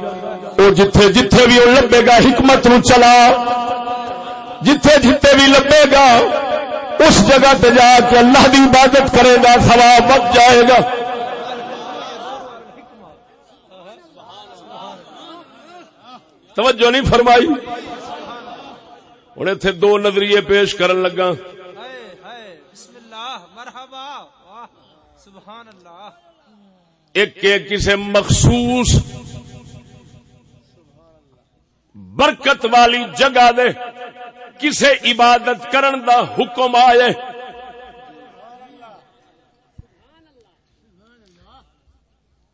او جتھے جتھے بھی او لبے گا، حکمت نو چلا۔ جتھے جتھے بھی لبے گا، اس جگہ تے جا کے اللہ دی عبادت کرے گا، ثواب بچ جائے گا۔ توجہ نہیں فرمائی؟ ہوں اتے دو نظریے پیش کرن لگا بسم اللہ مرحبا واہ سبحان اللہ ایک کسی مخصوص برکت والی جگہ دے کسے عبادت کرن دا حکم آئے۔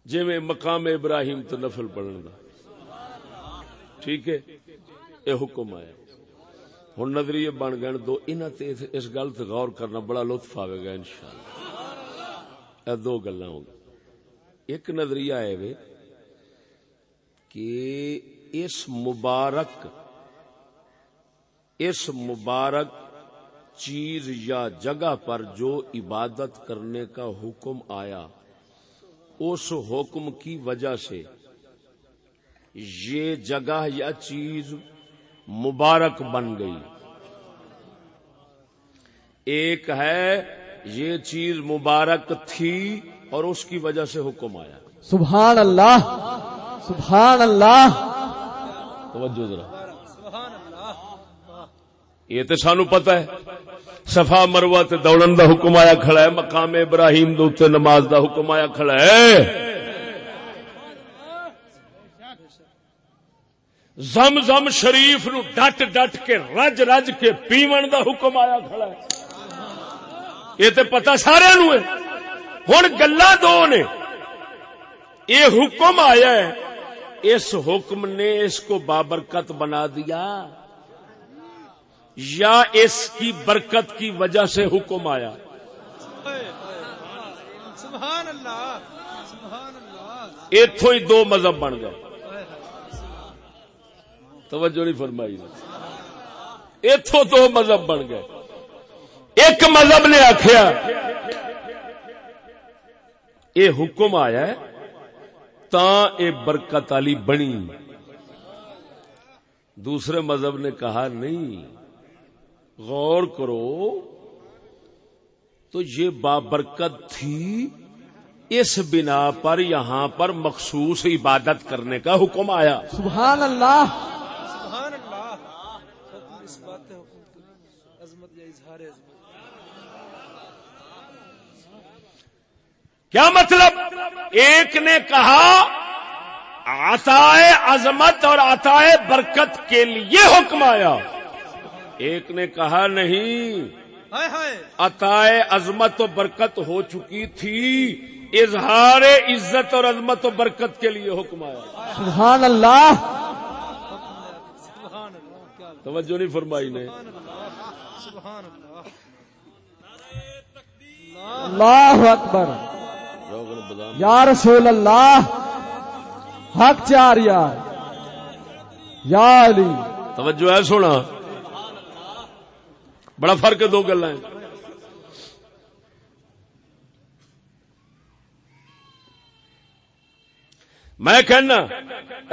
جی میں مقام ابراہیم تو نفل پڑھن دا۔ ٹھیک ہے؟ یہ حکم آیا ہوں نظریے بن گئے دو، انہاں تے اس گل تے غور کرنا بڑا لطف آئے گا انشاءاللہ۔ اے دو گلاں ہو گئی ایک نظریہ ہے وے کہ اس مبارک اس مبارک چیز یا جگہ پر جو عبادت کرنے کا حکم آیا، اس حکم کی وجہ سے یہ جگہ یا چیز مبارک بن گئی۔ ایک ہے یہ چیز مبارک تھی اور اس کی وجہ سے حکم آیا۔ سبحان اللہ سبحان اللہ۔ توجہ ذرا۔ یہ تو سانو پتا ہے، صفا مروا تے دوڑن دا حکم آیا کھڑا ہے، مقام ابراہیم دے اوتے نماز دا حکم آیا کھڑا ہے۔ زم زم شریف نو ڈٹ ڈٹ کے، رج رج کے پیون دا حکم آیا کھڑا ہے۔ یہ تے پتا سارے نو ہے۔ ہن گلا دو نے۔ یہ حکم آیا ہے اس حکم نے اس کو بابرکت بنا دیا یا اس کی برکت کی وجہ سے حکم آیا سبحان اللہ سبحان اللہ اتو ہی دو مذہب بن گئے۔ توجہ نہیں فرمائی۔ اتو دو مذہب بن گئے۔ ایک مذہب نے آخیا یہ حکم آیا ہے تا اے برکت علی بنی۔ دوسرے مذہب نے کہا، نہیں، غور کرو، تو یہ بابرکت تھی اس بنا پر یہاں پر مخصوص عبادت کرنے کا حکم آیا۔ سبحان اللہ سبحان اللہ حکم اس بات ہے حکم کی عظمت یا اظہار عظمت کیا مطلب؟ ایک نے کہا عطائے عظمت اور عطائے برکت کے لیے حکم آیا۔ ایک نے کہا نہیں ہائے ہائے۔ عطائے عظمت و برکت ہو چکی تھی۔ اظہار عزت اور عظمت و برکت کے لیے حکم آیا۔ سبحان اللہ۔ سبحان اللہ کیا توجہ نہیں فرمائی نے۔ سبحان اللہ اللہ اکبر۔ یا رسول اللہ حق چار یار یا علی۔ توجہ ہے سونا۔ بڑا فرق ہے دو گلا میں کہنا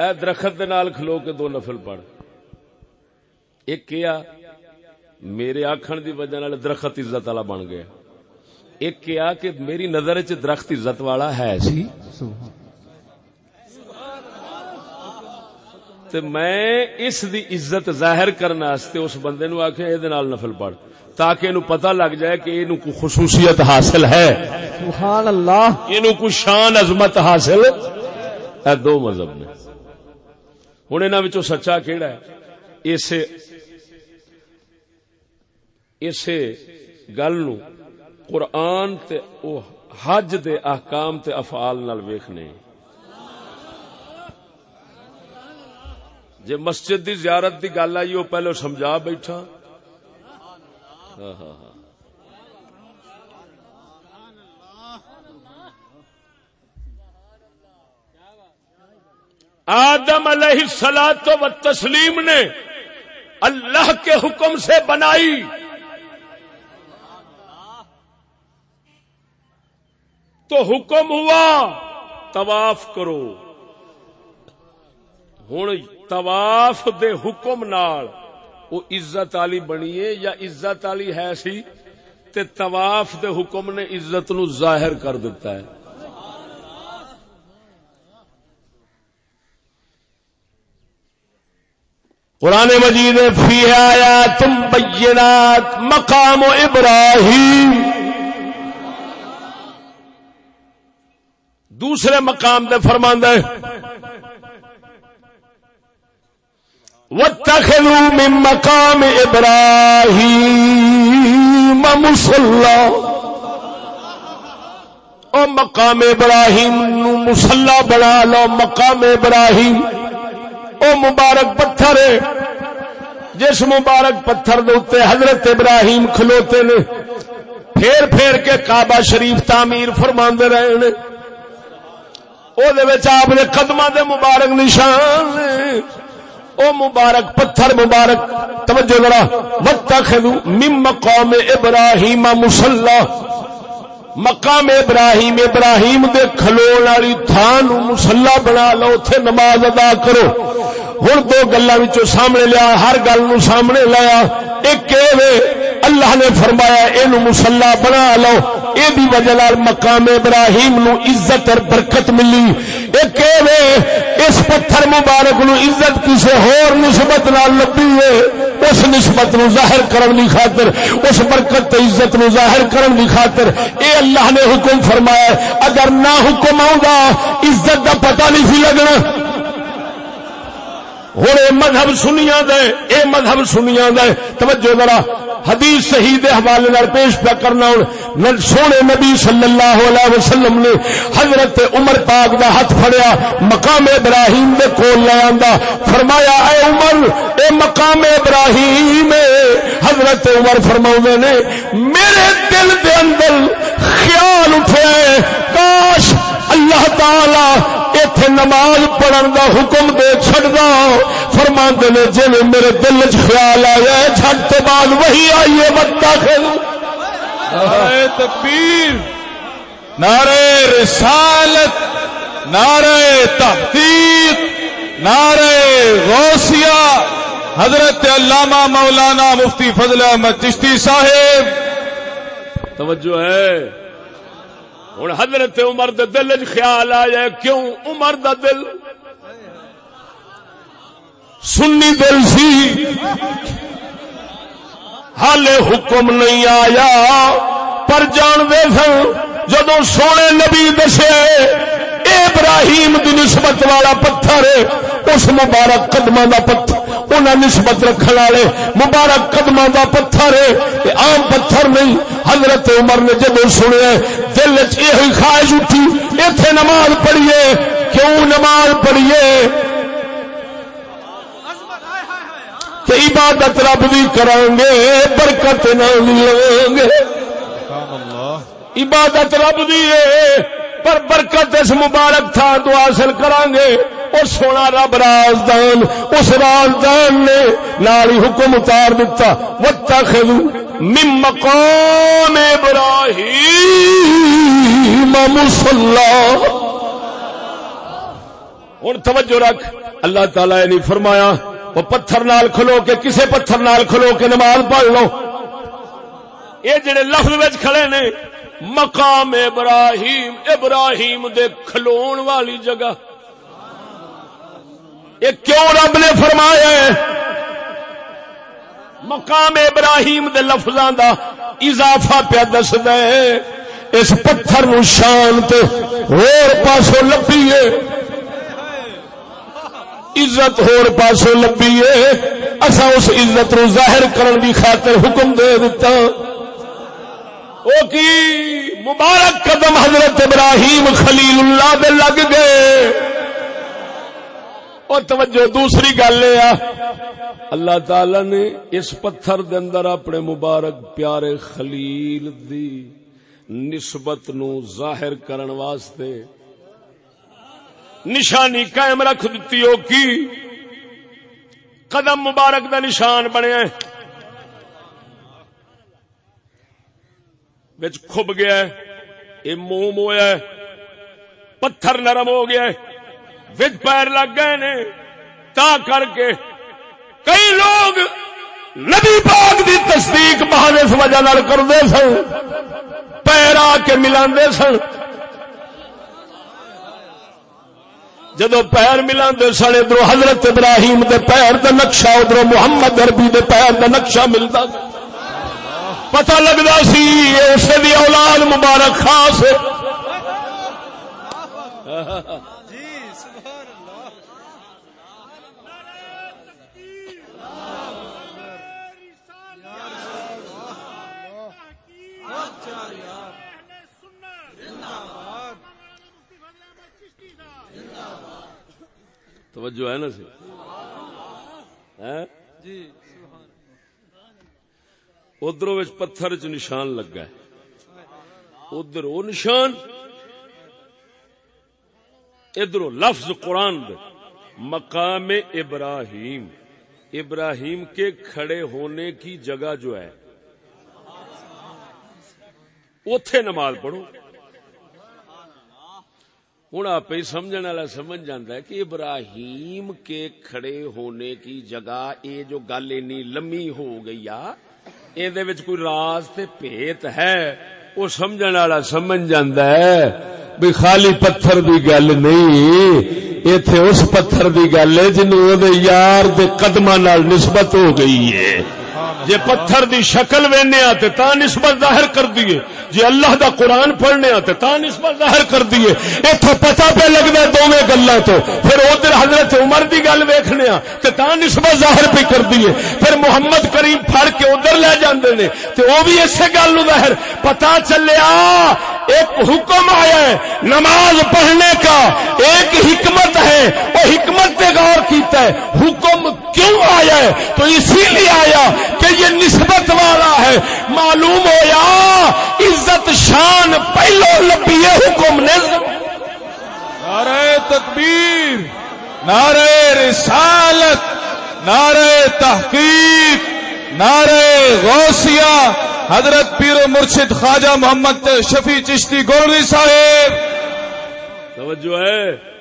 اے درخت دے نال کھلو کے دو نفل پڑھ۔ ایک کیا میرے آخر دی وجہ نال درخت عزت والا بن گیا۔ ایک کیا کہ میری نظر چ درخت عزت والا ہے سی تے میں اس دی عزت ظاہر کرنے واسطے اس بندے نو آکھیا اے نال نفل پڑھ تاکہ اینو پتہ لگ جائے کہ اینو کوئی خصوصیت حاصل ہے۔ سبحان اللہ اینو کوئی شان عظمت حاصل اے دو مذہب نے۔ ہن انہاں وچوں سچا کیڑا ہے؟ اسے اسے گل نو قرآن تے او حج دے احکام تے افعال نال ویکھنے۔ جے مسجد دی زیارت دی گل آئی وہ پہلے سمجھا بیٹھا۔ ہاں ہاں ہاں آدم علیہ السلام و تسلیم نے اللہ کے حکم سے بنائی۔ تو حکم ہوا، طواف کرو۔ ہوں طواف دے حکم نال وہ عزت والی بنیے یا عزت والی ہے سی، تے طواف دے حکم نے عزت نو ظاہر کر دیتا ہے۔ قرآن مجید فی آیا تم بینات مقام ابراہیم۔ دوسرے مقام دے فرماندہ واتخذوا من مقام ابراہیم مسلا او مقام ابراہیم نو مسلا بنا لو، مقام ابراہیم او مبارک پتھر ہے۔ جس مبارک پتھر دے اوتے حضرت ابراہیم کھلوتے نے، پھیر پھیر کے کعبہ شریف تعمیر فرماندے رہے نے۔ او دے وچ آپ دے قدماں دے مبارک نشان او مبارک پتھر مبارک توجہ ذرا واتخذوا من مقام ابراہیم مصلی مقام ابراہیم ابراہیم دے کھلون والی تھان مسلا بنا لو اتے نماز ادا کرو ہوں دو گلوں سامنے لیا ہر گل نو سامنے لایا ایک اللہ نے فرمایا یہ مسلا بنا لو۔ یہ وجہ مقام ابراہیم نو عزت اور برکت ملی۔ ایک اس پتھر مبارک نو عزت کسی ہور نسبت نال لبی ہے۔ اس نسبت نو ظاہر کرن دی خاطر، اس برکت تے عزت نو ظاہر کرن دی خاطر۔ اے اللہ نے حکم فرمایا، اگر نہ حکم آؤں گا عزت دا پتہ نہیں سی لگنا۔ ہوں یہ مذہب سنیا دے، اے مذہب سنیا دے۔ توجہ ذرا، حدیث صحیح دے حوالے پیش پیا کرنا ہوں۔ سونے نبی صلی اللہ علیہ وسلم نے حضرت عمر پاک دا ہاتھ پھڑیا، مقام ابراہیم دے کول لے آندا۔ فرمایا، اے عمر، اے مقام ابراہیم، حضرت عمر فرماؤں نے، میرے دل دے اندر خیال اٹھے کاش اللہ تعالی ایتھے نماز پڑھن دا حکم دے چھڑدا فرما نے جی میرے دل چ خیال آیا چھٹ تو بعد وہی آئیے بتا نعرہ تکبیر نعرہ رسالت، نعرہ تحقیق، نعرہ غوثیہ۔ حضرت علامہ مولانا مفتی فضل احمد چشتی صاحب۔ توجہ ہے۔ ہوں حضرت عمر دے دل چ خیال آیا کیوں عمر دا دل؟ سنی دل سی۔ حال حکم نہیں آیا۔ پر جان دے سن جدو سونے نبی دسے، ابراہیم دی نسبت والا پتھر اس مبارک قدم دا پتھر۔ انہیں نسبت رکھنے والے مبارک قدم دا پتھر ہے عام پتھر نہیں۔ حضرت عمر نے جدو سنیا دل چی خواہش اٹھی اتے نماز پڑھیے۔ کیوں نماز پڑھیے؟ کہ عبادت رب بھی کریں گے، برکت نہ لیں گے۔ عبادت رب دی ہے، پر برکت اس مبارک تھا تو حاصل کریں گے۔ اور سونا رب رازدان اس رازدان نے نالی حکم اتار دیتا واتخذ من مقام ابراہیم مصلا۔ ہوں توجہ رکھ، اللہ تعالی نے فرمایا، وہ پتھر نال کھلو کے، کسے پتھر نال کھلو کے نماز پڑھ لو۔ یہ جڑے لفظ کھڑے نے، مقام ابراہیم ابراہیم دے کھلون والی جگہ۔ یہ کیوں رب نے فرمایا ہے؟ مقام ابراہیم دے لفظاں دا اضافہ پیا دس دے اس پتھر نو شانت اور پاسو عزت ہور پاسو لبی ہے اصا اس عزت نو ظاہر کرن دی خاطر حکم دے دیتا او کی؟ مبارک قدم حضرت ابراہیم خلیل اللہ دے لگ گئے۔ اور توجہ، دوسری گل یہ اللہ تعالی نے اس پتھر دے اندر اپنے مبارک پیارے خلیل دی نسبت نو ظاہر کرن واسطے نشانی قائم رکھ دیتی ہو کی؟ قدم مبارک دا نشان بنیا کھب گیا یہ موم ہوا پتھر نرم ہو گیا وچ پیر لگ گئے نے، تا کر کے کئی لوگ نبی پاک دی تصدیق بہانے اس وجہ کرتے سن، پیر آ کے ملا سن۔ جدو پیر ملا سن، ادھر حضرت ابراہیم دے پیر دا نقشہ، ادھر محمد اربی دے پیر دا نقشہ ملتا۔ پتہ لگتا سی اسے دی اولاد مبارک خاص توجہ ہے نا سی جی ادھر پتھر چ نشان لگا ہے۔ ادھر وہ نشان۔ ادھر لفظ قرآن دے۔ مقام ابراہیم۔ ابراہیم کے کھڑے ہونے کی جگہ جو ہے۔ اتے نماز پڑھو۔ ہوں آپ ہی سمجھنے والا سمجھ جاتا ہے کہ ابراہیم کے کھڑے ہونے کی جگہ یہ جو گل اینی لمبی ہو گئی آ یہ کوئی راز تے پیت ہے وہ سمجھنے والا سمجھ جاتا ہے بھی خالی پتھر دی گل نہیں ایتھے اس پتھر دی گل ہے جنوں یار دے قدماں نال نسبت ہو گئی ہے جے پتھر دی شکل وینے تے تا نسبت ظاہر کر دیے جے اللہ دا قرآن پڑھنے تے تا نسبت ظاہر کر دیے ایتھوں پتہ پہ لگدا دوویں گلاں تو۔ پھر ادھر حضرت عمر دی گل ویکھنے تے تا نسبت ظاہر پہ کر دیے پھر محمد کریم پھڑ کے ادھر لے جاندے نے۔ تے او بھی اسی گل نو ظاہر، پتہ چلیا ایک حکم آیا ہے، نماز پڑھنے کا۔ ایک حکمت ہے، وہ حکمت پہ غور کیتا ہے۔ حکم کیوں آیا ہے؟ تو اسی لیے آیا کہ یہ نسبت والا ہے۔ معلوم ہو یا عزت شان پہلو لبی حکم نے۔ نعرہ تکبیر، نعرہ رسالت، نعرہ تحقیق۔ نعرہ غوثیہ حضرت پیر و مرشد خواجہ محمد شفیع چشتی گولوی صاحب۔ توجہ ہے۔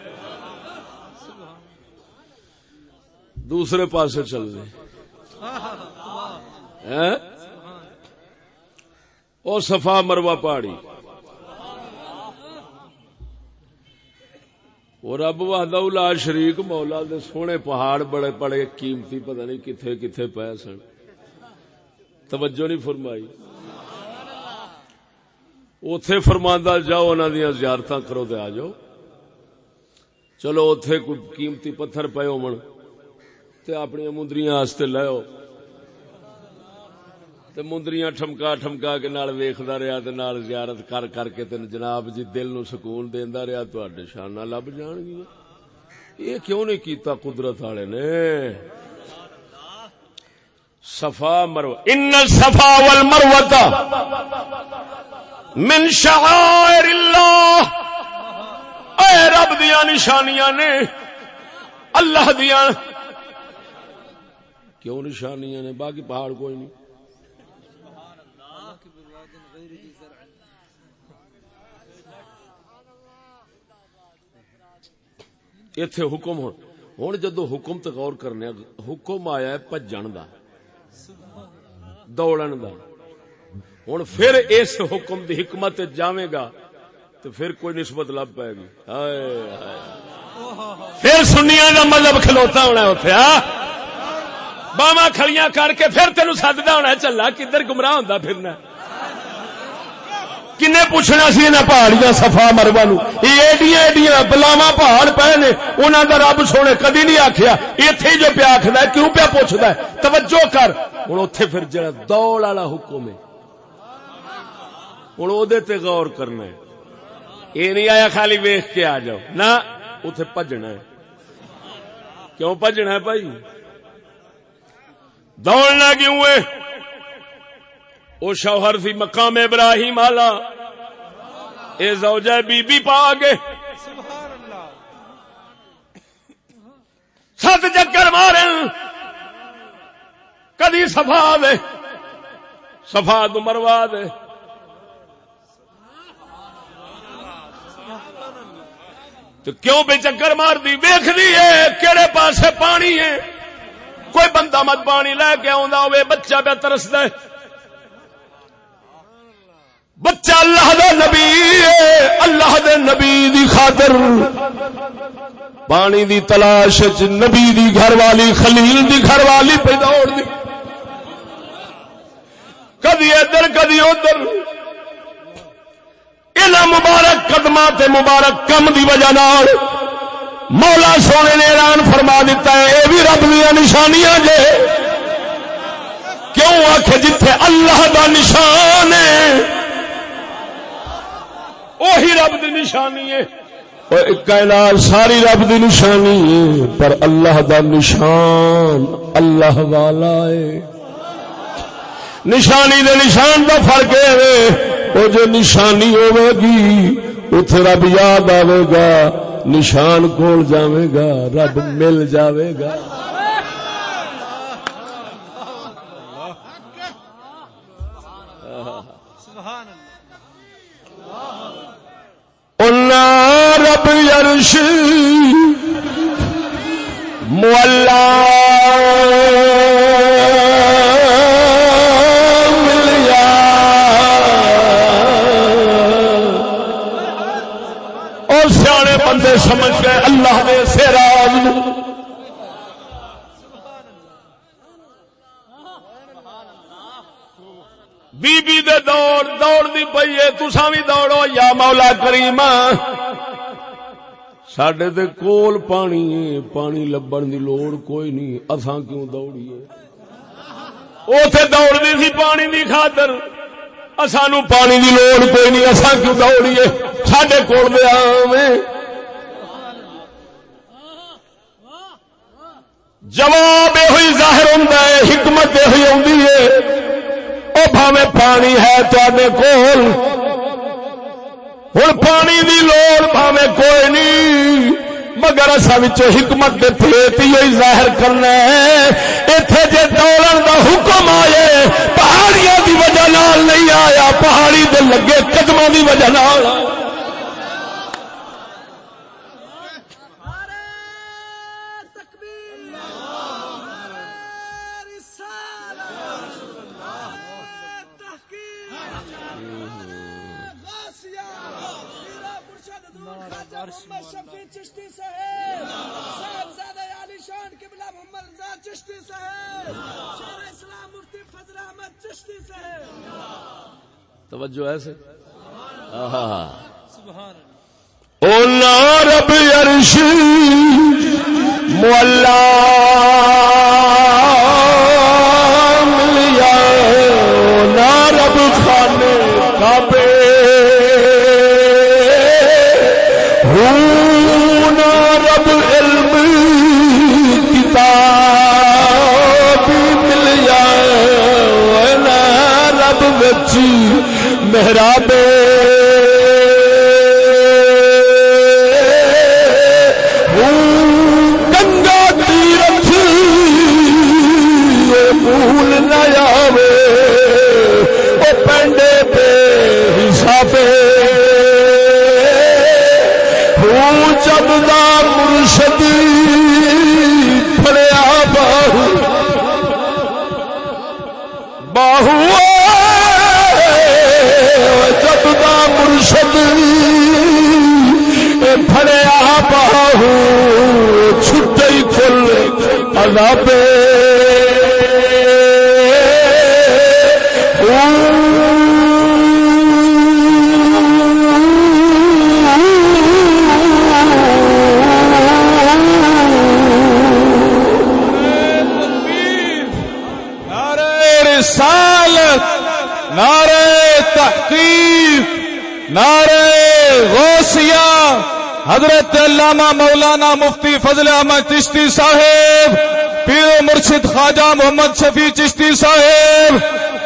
دوسرے پاسے چل رہے او صفا مروا پہاڑی۔ اور اب وحدہ لا شریک مولا دے سونے پہاڑ بڑے بڑے قیمتی پتہ نہیں کتھے کتھے پے سن۔ توجہ نہیں فرمائی۔ اتے فرماندہ جاؤ انہوں دیا زیارت کرو تے آ جاؤ۔ چلو اتے کوئی قیمتی پتھر پے ہو تے اپنی مندریاں واسطے لو تے مندریاں ٹھمکا ٹھمکا کے نال ویکھدا رہیا تے نال زیارت کر کر کے تے جناب جی دل نو سکون دیندا رہیا، تواڈے شاناں لب جان گی یہ کیوں نہیں کیتا قدرت والے نے؟ صفا مرو ان الصفا والمروہ من شعائر اللہ اے رب دیا نشانیاں نے، اللہ دیا کیوں نشانیاں نے؟ باقی پہاڑ کوئی نہیں۔ اتے حکم ہوں جدو حکم تو غور کرنے، حکم آیا ہے پجن کا دوڑن دا۔ ہوں پھر اس حکم دی حکمت جاوے گا تو پھر کوئی نسبت لب پائے گی۔ پھر سنیا کا مطلب کھلوتا ہونا اتیا ہاں؟ باوا کھڑیاں کر کے پھر تین سدتا ہونا چلا، کدھر گمراہ ہوں پھرنا کنے پوچھنا سی انہیں پہاڑیاں سفا مروا نو؟ یہ ایڈیاں ایڈیاں بلاوا پہاڑ پے نے انہوں کا رب سونے کدی نہیں آخیا اتے جو پیا آخر کیوں پیا پوچھتا ہے؟ توجہ کر۔ ہوں اتے پھر جڑا دوڑ والا حکم ہے۔ ہوں وہ غور کرنا ہے۔ یہ نہیں آیا خالی ویخ کے آ جاؤ۔ نہ اتے پجنا ہے۔ کیوں پجنا ہے بھائی؟ دوڑنا کیوں ہے؟ وہ شوہر سی مقام ابراہیم آلہ اے زوجہ بی بی پا گے ست چکر مارن۔ کدی سفا دے۔ سفا تو مروا دے۔ تو کیوں بے چکر مار دی ویخ دی ہے کہڑے پاسے پانی ہے۔ کوئی بندہ مت پانی لے کے آ بچہ پہ ترس دے بچہ اللہ دا نبی اللہ دے نبی دی خاطر۔ پانی دی تلاش نبی دی گھر والی، خلیل دی گھر والی پہ دوڑ دی۔ کدی ادھر کدی ادھر۔ ان مبارک قدم تے مبارک کم دی وجہ نال مولا سونے نے اعلان فرما دیتا ہے، اے بھی رب دیا نشانیاں جے۔ کیوں آخ جتھے اللہ دا نشان ہے وہی رب دی نشانی ہے۔ کائنات ساری رب دی نشانی ہے، پر اللہ دا نشان اللہ والا ہے۔ نشانی دے نشان دا فرق ہے، وہ جو نشانی ہوے گی اتے رب یاد آئے گا، نشان کول جاوے گا، رب مل جاوے گا۔ اللہ رب عرش مولا اور بندے سمجھ گئے اللہ نے سیراج بی بی دے دوڑ دوڑ دی پئی ہے، تساں بھی دوڑو، یا مولا کریم۔ سڈے تے کول پانی ہے، پانی لبن دی لوڑ کوئی نہیں، اساں کیوں دوڑیے؟ اوتھے دوڑ دی سی پانی دی خاطر۔ اسانو پانی دی لوڑ کوئی نہیں، اساں کیوں دوڑیے؟ سڈے کول دے آویں جواب یہ ہوئی ظاہر ہوتا ہے، حکمت یہ ہوئی آتی ہے۔ وہ بھاوے پانی ہے تے کول۔ ہوں پانی دی لوڑ بھاوے کوئی نہیں۔ مگر اصا حکمت دے پلیت ہی ظاہر کرنا ہے۔ اتے جی دوڑن دا حکم آئے، پہاڑیاں دی وجہ نال نہیں آیا، پہاڑی دے لگے قدموں دی وجہ نال۔ آیا چشتی صاحب! شیر اسلام مفتی فضل احمد چشتی صاحب! توجہ ایسے آہا۔ سبحان اللہ۔ رب عرش مولا ملیا اولا رب خانے کعبے وچ محراب کھل رسالت نعرہ تحقیق نعرہ غوثیہ۔ حضرت علامہ مولانا مفتی فضل احمد چشتی صاحب پیر مرشد خواجہ محمد شفیع چشتی صاحب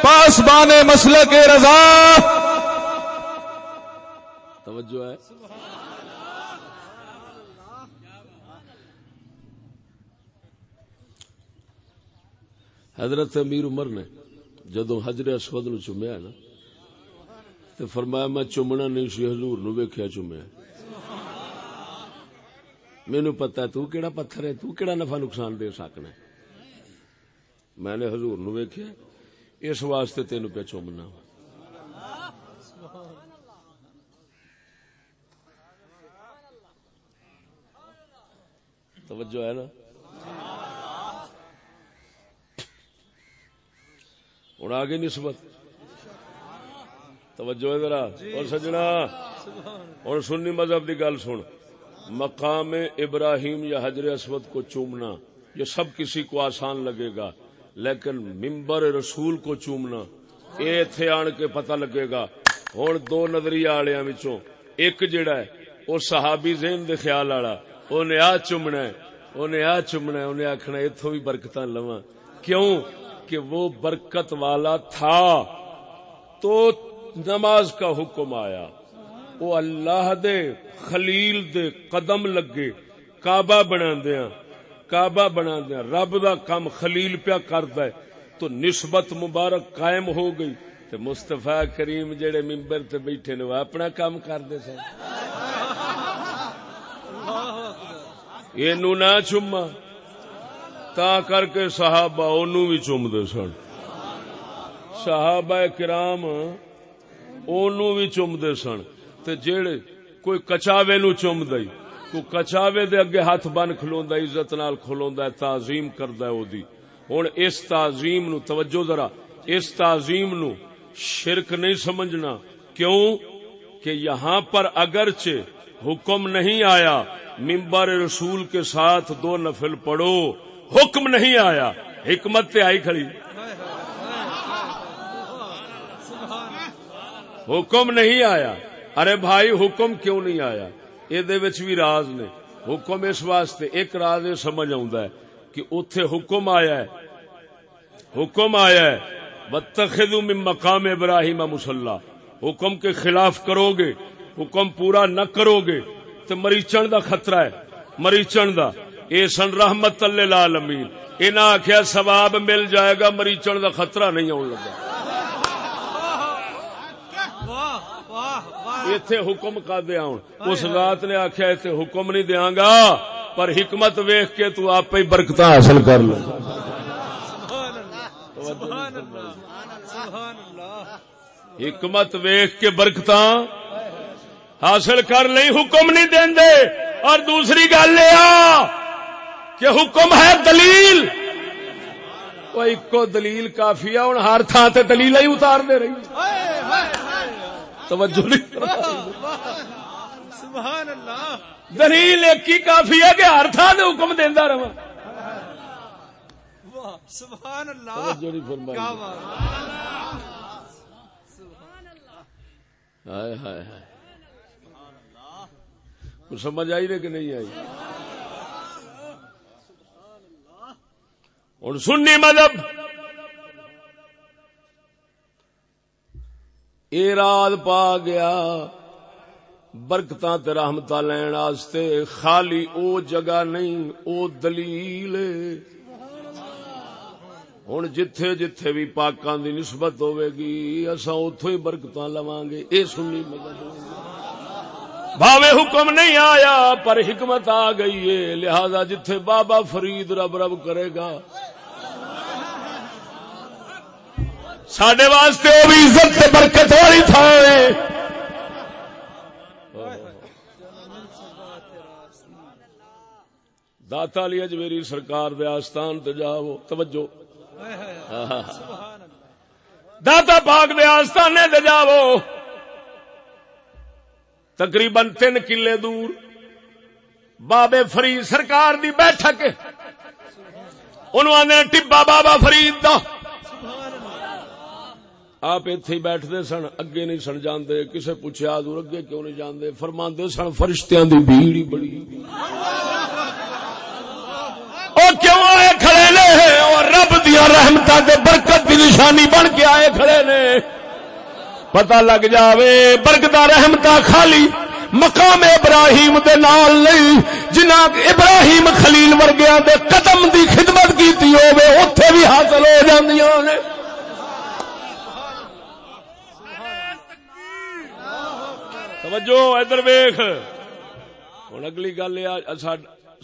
پاسبان مسلک رضا۔ توجہ ہے۔ حضرت امیر عمر نے جدو حجر اسود نو چومیا نا تو فرمایا میں چومنا نہیں سی حضور نو ویکھیا چومیا مینو پتا تو کیڑا پتھر ہے، تو کیڑا نفع نقصان دے سکنا ہے؟ میں نے حضور نو ویکھیا، اس واسطے تینو پہ چومنا توجہ ہے نا؟ ہوں آگے نسبت۔ توجہ ہے ذرا، اور سجنا۔ اور سنی مذہب کی گل سن۔ مقام ابراہیم یا حجر اسود کو چومنا، یہ سب کسی کو آسان لگے گا، لیکن ممبر رسول کو چومنا، یہ اتے آن کے پتہ لگے گا۔ ہوں دو نظریہ والوں ایک جڑا ہے، وہ صحابی ذہن دے خیال والا، انہیں آ چومنا ہے، انہیں آ چومنا ہے، انہیں آخنا اتوں بھی برکت لوا کیوں؟ کہ وہ برکت والا تھا۔ تو نماز کا حکم آیا۔ وہ اللہ دے خلیل دے قدم لگے کعبہ بنا دیا ہاں، کعبہ بنا دیا ہاں۔ رب دا کام خلیل پیا کردا ہے۔ تو نسبت مبارک قائم ہو گئی۔ تے مصطفی کریم جڑے ممبر تے بیٹھے نے وہ اپنا کام کردے سن۔ اینو نہ چوما تا کر کے صحابہ اونوں بھی چومدے سن۔ صحابہ کرام اونوں بھی چومدے سن۔ تے جڑے کوئی کچاوے نو چوم دئی، کوئی کچاوے دے اگے ہاتھ بن کھلوندا، عزت نال کھلوندا ہے تعظیم کردا ہے اودی۔ ہن اس تعظیم نو، توجہ ذرا، اس تعظیم نو شرک نہیں سمجھنا۔ کیوں؟ کہ یہاں پر اگرچہ حکم نہیں آیا ممبر رسول کے ساتھ دو نفل پڑھو، حکم نہیں آیا۔ حکمت تے آئی کھڑی۔ حکم نہیں آیا۔ ارے بھائی، حکم کیوں نہیں آیا؟ یہ بھی راز نے۔ حکم اس واسطے، ایک راز یہ سمجھ آ کہ اتے حکم آیا ہے۔ حکم آیا ہے۔ من مقام ابراہیم مسلح حکم کے خلاف کرو گے حکم پورا نہ کرو گے تو مریچن دا خطرہ ہے۔ مریچن دا۔ اے سن رحمت اللہ العالمین انہاں آخیا ثواب مل جائے گا، مریچن دا خطرہ نہیں آن لگا۔ اتے حکم کا دیا اس رات نے آخیا اتنے حکم نہیں دیا گا پر حکمت ویخ کے تو آپ ہی برکت حاصل کر لو حکمت ویخ کے برکت حاصل کر لئی حکم نہیں دے اور دوسری گل یہ کہ حکم ہے دلیل۔ وہ دلیل کافی ہے ہوں ہر تھان سے دلیل ہی اتار دے رہی۔ توجہ نہیں سبحان اللہ دلیل ایک ہی کافی ہے کہ ہر تھان حکم دینا رہا واہ سبحان اللہ۔ توجہ نہیں فرمائی۔ کیا بات۔ ہائے ہائے ہائے۔ کچھ سمجھ آئی نے کہ نہیں آئی؟ ہوں سنی مذہب۔ اراد پا گیا۔ برکتاں تے رحمتاں لین واسطے خالی او جگہ نہیں، او دلیل ہوں جتھے جتھے بھی پاکاں دی نسبت ہوے گی اساں اوتھوں ہی برکتاں لواں گے۔ اے سنی مذہب بھاوے حکم نہیں آیا، پر حکمت آ گئی ہے لہذا جتھے بابا فرید رب رب کرے گا سڈے واسطے وہ بھی عزت تے برکت والی تھا داتا علی اجمیری سرکار دے آستان تے جاؤ، توجہ۔ داتا پاک دے آستانے تے جاؤ۔ تقریباً تین کلے دور۔ بابے فرید سرکار دی بیٹھک۔ انہوں آنے ٹبا بابا فرید دا۔ آپ اتے ہی بیٹھتے سن، اگے نہیں سن جاندے، کسے پوچھا دور اگے کیوں نہیں جاندے؟ فرماندے سن فرشتیاں دی بھیڑ ہی بڑی۔ او کیوں آئے کھڑے نے؟ اور رب دیا رحمتاں دے برکت دی نشانی بن کے آئے کھڑے نے۔ پتہ لگ جاوے برکتاں رحمتاں خالی مقام ابراہیم دے نال نہیں جنہ ابراہیم خلیل ورگیاں دے قدم دی خدمت کیتی ہوے اوتھے بھی حاصل ہو جاندیاں نے۔ توجہ، ادھر ویخ ہوں اگلی گل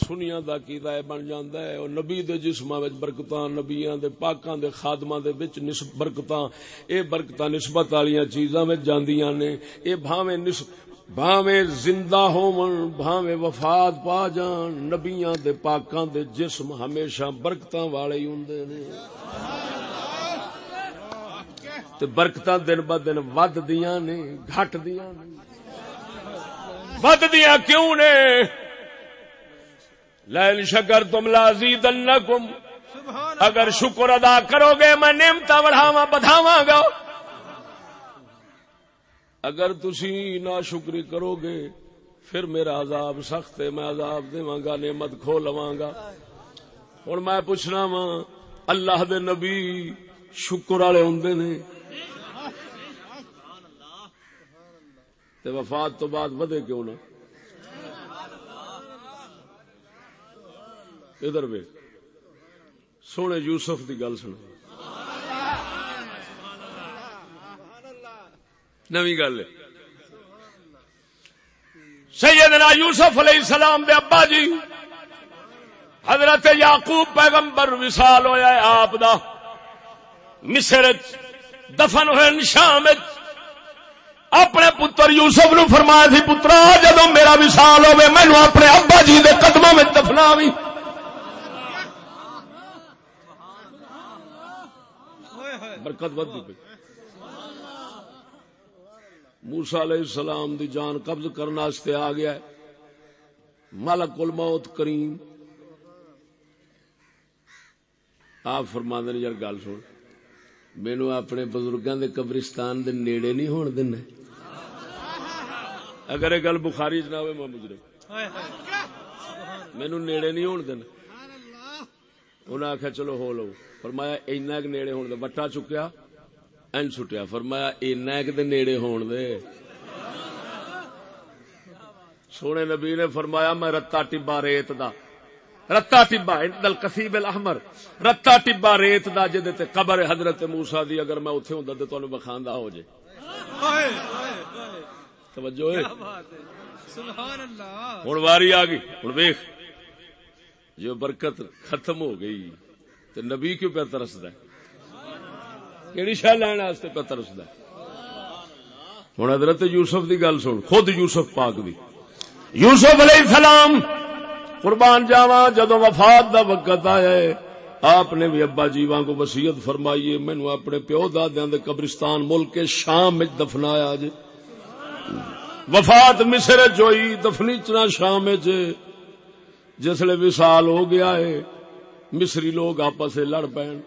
سنیا دا کیتا ہے بن جاندا ہے، اور نبی دے جسماں وچ برکتاں، نبیاں دے پاکاں دے خادماں دے وچ نسبت برکتاں۔ اے برکتاں نسبت والیاں چیزاں وچ جاندیاں نے۔ اے بھاویں نسبت بھاویں زندہ ہون بھاویں وفات پا جان۔ نبیاں دے پاکاں دے جسم ہمیشہ برکتاں والے ہی ہوندے نے۔ تے برکتاں دن ب دن ود دیاں نے گھٹ دیاں نے۔ ود دیا کیوں نے؟ لین شکر تم لازی دنکم اگر شکر ادا کرو گے میں نعمت بڑھاوا بدھاوا گا۔ اگر تسی نا شکری کرو گے پھر میرا عذاب سخت ہے میں عذاب دوا گا نعمت کھو لوا گا۔ ہوں میں پوچھنا وا اللہ دے نبی شکر والے ہوں نے؟ تے وفات تو بعد ودے کیوں نہ؟ ادھر وے سونے یوسف دی گل سن نوی گل سیدنا یوسف علیہ السلام دے ابا جی حضرت یعقوب پیغمبر وصال ہویا ہے آپ دا۔ مصر دفن ہوئے شام وچ۔ اپنے پتر یوسف نو فرمایا سی، پترا، جدو میرا وصال ہوے مینو اپنے ابا جی دے قدموں میں دفنا بھی برکت ود موسا علیہ السلام دی جان قبض کرنے واسطے آ گیا ہے۔ ملک الموت کریم۔ آپ فرما دے یار گل سن۔ مینو اپنے بزرگاں دے قبرستان دے نیڑے نہیں ہون دینا اگر یہ گل بخاری چ نہ ہوئے میں جی۔ مجرم مینو نیڑے نہیں ہون دینا انہیں آخیا چلو ہو لو۔ فرمایا اینا کہ نیڑے ہون دے۔ بٹا چکیا این سٹیا۔ فرمایا اینا کہ دے نیڑے ہون دے۔ سونے نبی نے فرمایا، میں رتا ٹبا ریت دا۔ رتا ٹبا دل کسیب الاحمر رتا ٹبا ریت دا جدے تے قبر حضرت موسی دی اگر میں اوتھے ہوندا تے تانوں بخاندا ہو جے توجہ ہے۔ سبحان اللہ۔ ہن واری آ گئی۔ ہن ویکھ۔ جو برکت ختم ہو گئی۔ تے نبی کیوں پہ ترسدا ہے کیڑی شے لین واسطے پہ ترسدا ہے ہن حضرت یوسف دی گل سن۔ خود یوسف پاک دی۔ یوسف علیہ السلام قربان جاواں جدو وفات دا وقت آیا ہے۔ آپ نے بھی ابا جی وانگو وسیعت فرمائی ہے۔ مینوں اپنے پیو دادیاں دے قبرستان ملک کے شام وچ دفنایا جے وفات مصر وچ ہوئی، دفنی چنا شام وچ۔ جسلے وصال ہو گیا ہے، مصری لوگ آپس لڑ پین۔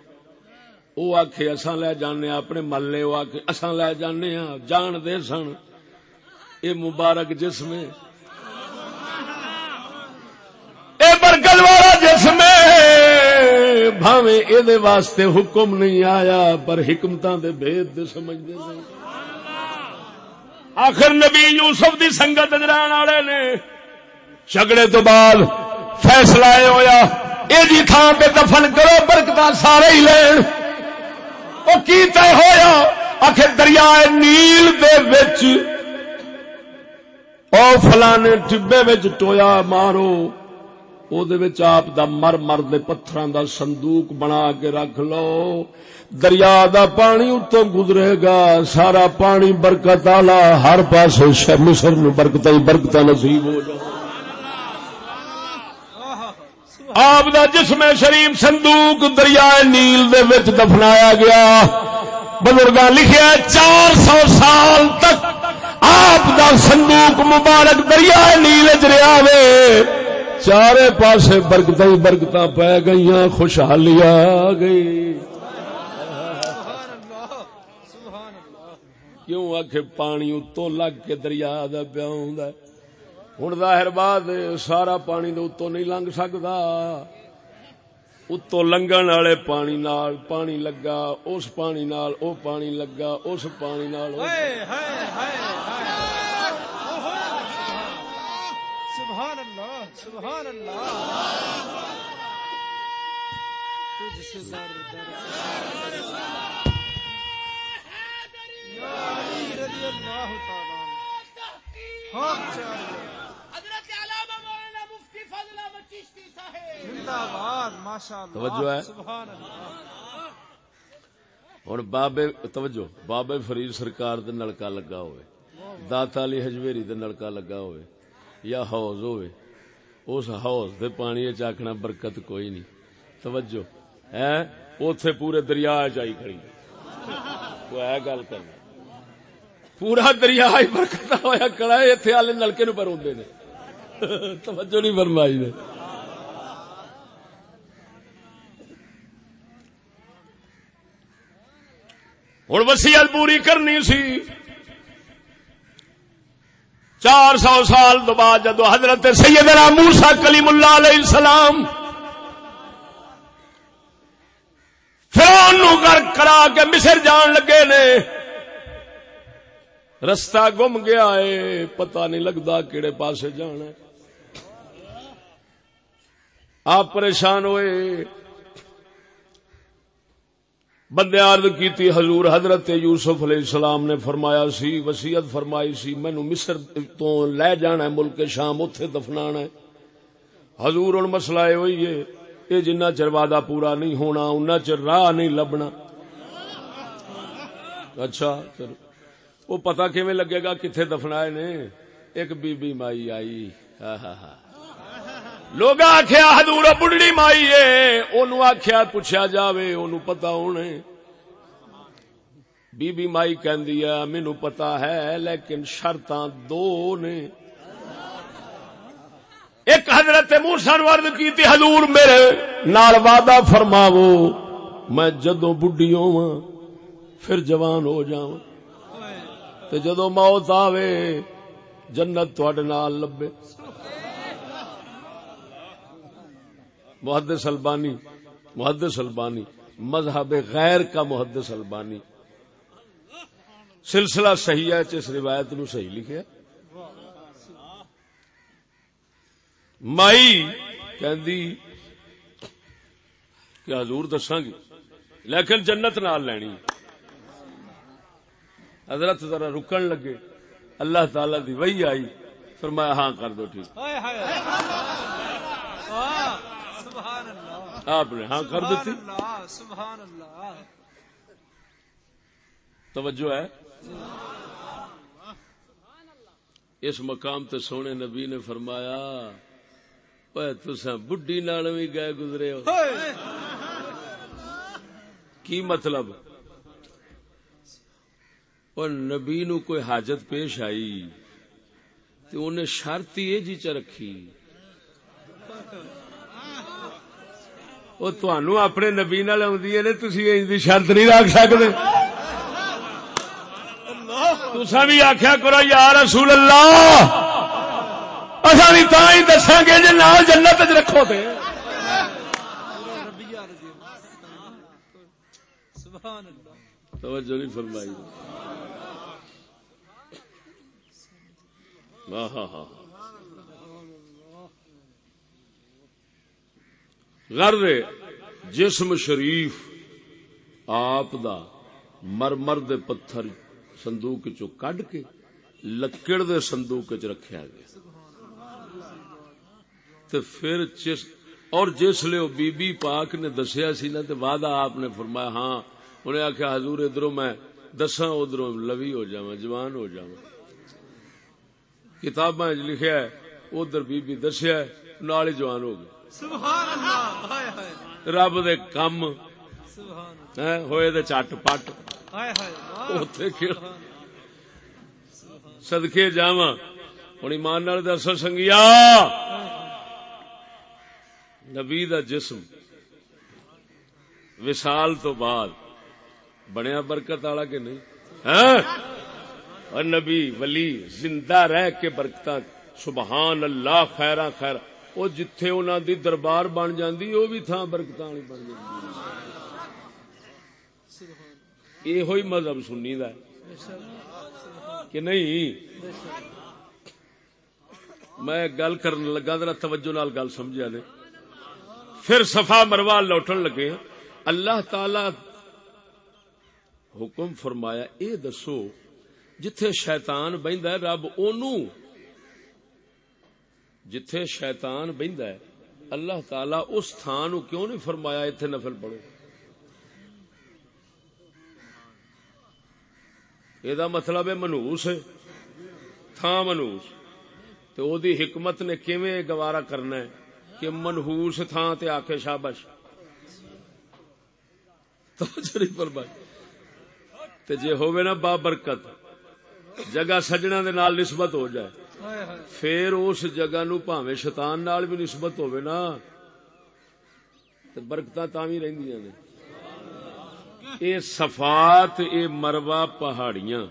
او آکھے، اساں لے جانے اپنے محلے او آکھے، اساں لے جانے ہاں جان دے سن۔ اے مبارک جسم ہے۔ اے والا جسم ہے واسطے حکم نہیں آیا، پر حکمتاں دے بھید دے سمجھ دے آخر نبی یوسف دی سنگت نران والے نے جھگڑے تو بعد فیصلہ اے ہویا اے جی تھان پہ دفن کرو برکت سارے ہی لین۔ او کی طے ہویا؟ آخر دریائے نیل دے وچ، او فلانے ٹبے وچ ٹویا مارو۔ او دے وچ آپ دا مر مر دے پتھراں دا صندوق بنا کے رکھ لو دریا دا پانی اتوں گزرے گا سارا پانی برکت والا ہر پاسے مصر نو برکت ہی برکت نصیب ہو جائے آپ دا جسم شریف صندوق دریائے نیل دے وچ دفنایا گیا بزرگاں لکھیا چار سو سال تک آپ دا صندوق مبارک دریائے نیل چ رہا وے چارے پاسے برکت ہی برکت پی گئی خوشحالی آ گئی۔ سبحان اللہ سبحان کیوں آخ پانی اتو لگ کے دریا دا پیا ہوں ظاہر بات ہے، سارا پانی دے اتو نہیں لنگ سکتا اتو لنگن والے پانی نال پانی لگا اس پانی نال او پانی لگا اس پانی نال او- ہائے ہائے ہائے ہائے سبحان اللہ سبحان اللہ۔ تجھ سے در در۔ یا علی رضی اللہ تعالی عنہ۔ حق چاہیے حضرت علامہ مولانا مفتی فضل احمد چشتی صاحب۔ زندہ باد ماشاء اللہ توجہ ہے؟ سبحان اللہ۔ ہوں بابے توجہ بابے فرید سرکار دے نلکا لگا ہوئے۔ داتا علی ہجویری دے نلکا لگا ہوئے۔ یا حوض ہوئے۔ اس حوض دے پانی چاکنا برکت کوئی نہیں۔ توجہ۔ ہے؟ اوتھے پورے دریا چائی کھڑی۔ وہ ہے گل کرنا۔ پورا دریا ہی برکت ہویا کڑا اتنے والے نلکے نو پر ہوندے نے۔ توجہ نہیں فرمائی نے۔ ہوں وسیعت پوری کرنی سی۔ چار سو سال تو بعد جدو حضرت سیدنا موسا کلیم اللہ علیہ السلام فرعون نو غرق کرا کے مصر جان لگے نے، رستہ گم گیا ہے، پتہ نہیں لگتا کہڑے پاسے جانا آپ پریشان ہوئے بندے عرض کیتی، حضور حضرت یوسف علیہ السلام نے فرمایا سی وسیعت فرمائی سی مینو مصر تو لے جانا ہے، ملک شام اتے دفنا ہے۔ حضور ہوں مسئلہ یہ ہوئی ہے یہ جنہ چر وعدہ پورا نہیں ہونا ان چر راہ نہیں لبنا۔ اچھا چلو۔ وہ پتا کیویں لگے گا کتنے دفنا نے؟ ایک بی بی مائی آئی۔ ہاں ہاں ہاں۔ لوگ آخیا ہدور بڑھڑی مائی ہے اُن آخیا پوچھا جاوے اُن پتا ہونے بی بی مائی کہندی ہے مینو پتا ہے، لیکن شرط دو نے۔ ایک حضرت موسن ورد کی تھی حضور میرے نال وعدہ فرماو میں جدو بڈی ہوا پھر جوان ہو جاؤں تے جدو موت آوے، جنت تھوڑے نال لبے۔ محدث البانی محدث البانی، مذہب غیر کا محدث البانی۔ سلسلہ صحیح ہے اس روایت نو صحیح لکھیا۔ مائی کہندی کہ حضور دساں گی لیکن جنت نال لینی۔ حضرت ذرا رکن لگے۔ اللہ تعالی دی وہی آئی، فرمایا ہاں کر دو ٹھیک۔ آپ نے ہاں کر دیتی؟ توجہ ہے؟ اس مقام تے سونے نبی نے فرمایا اوے تساں بڈھی نال بھی گئے گزرے ہو۔ کی مطلب؟ اور نبی نو کوئی حاجت پیش آئی تے انہیں شرط یہ جی چ رکھی۔ وہ تنوع اپنے نبی نال آدی نے تھی ان کی شرط نہیں رکھ سکتے تسا بھی آخیا کرو، یا رسول اللہ اصا بھی تا ہی دساں گے جی نال جنت رکھو تے توجہ نہیں فرمائی۔ ہاں ہاں ہاں غرض جسم شریف آپ دا مرمر دے پتھر صندوق چو کڈ کے لکڑ دے صندوق چ رکھیا گیا۔ تے پھر جس اور جس لیے بی بی پاک نے دسیا سی نا، تے وعدہ آپ نے فرمایا ہاں انہیں آخیا حضور ادھروں میں دساں، ادھروں لوی ہو جاواں، جوان ہو جاواں۔ کتاباں لکھیا ہے، ادھر بی بی دسیا ہے، نال جوان ہو گئے رب دے کم. ہیں ہوئے دے چٹ پٹ. صدقے جاواں. ہن ایمان نال دس سنگیا. نبی دا جسم وصال تو بعد بنیا برکت والا کہ نہیں؟ ہاں؟ اور نبی ولی زندہ رہ کے برکت سبحان اللہ خیرا خیر. وہ جتھے انہاں دی دربار بن جاندی، وہ بھی تھان برکت والی بن جاندی۔ یہ ہوئی مذہب سنی دا ہے۔ کہ نہیں؟ میں گل کرن لگا، ذرا توجہ نال گل سمجھا نے پھر صفا مروا لوٹن لگے۔ اللہ تعالی حکم فرمایا، اے دسو، جتھے شیطان بہندا ہے، رب اونوں جتھے شیطان بہندا ہے، اللہ تعالی اس تھان نو کیوں نہیں فرمایا ایتھے نفل پڑھو؟ یہ مطلب ہے منوس ہے تھان منوس۔ تو او دی حکمت نے کیویں گوارا کرنا ہے کہ منہوس تھان تے آکھے شابش؟ تو جڑی پر تے جے نا با برکت، جگہ سجنا دے نال نسبت ہو جائے۔ پھر اس جگہ نو پاویں شیطان نال بھی نسبت ہووے نا تے برکتاں تاں وی رہندیاں نے اے صفات اے مروا پہاڑیاں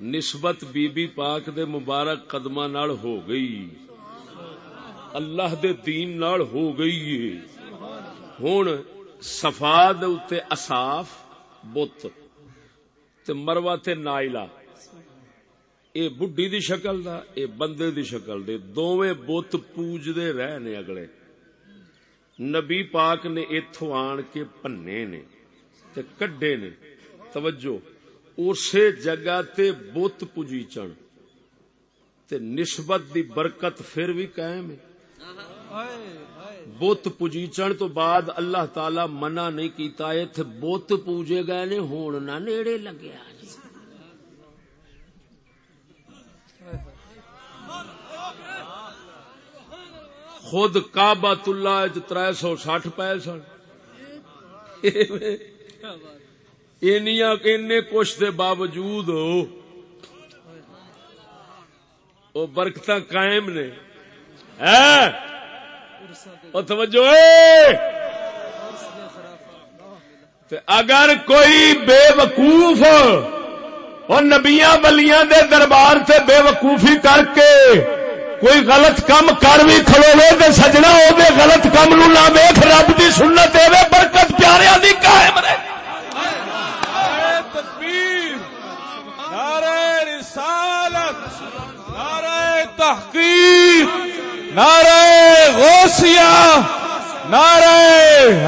نسبت بی بی پاک دے مبارک قدماں نال ہو گئی اللہ دے دین نال ہو گئی ہے ہن صفا دے اوتے اصاف بت تے مروا تے نائلہ اے بڈھی دی شکل دا، اے بندے دی شکل دے۔ دوویں بت پوجدے رہے نے اگلے۔ نبی پاک نے ایتھوں آن کے پنے نے تے کڈے نے۔ توجہ اسی جگہ تے بت پجیچن تے نسبت دی برکت پھر بھی قائم ہے۔ بت پجیچن تو بعد اللہ تعالی منع نہیں کیتا ایتھے بت پوجے گئے نے، ہون نہ نیڑے لگیا جی خود کعبۃ اللہ تر سو سٹھ پے سن۔ کچھ دے باوجود وہ برکت قائم نے۔ توجہ اگر کوئی بے وقوف اور نبیاں ولیاں دے دربار سے بے وقوفی کر کے کوئی غلط کام کر بھی کھلوے تے سجنا او دے غلط کام نو نہ ویکھ رب دی سنت اے برکت پیاریاں دی قائم رہے۔ رسالت نعرہ تحقیق نعرہ غوثیہ نعرہ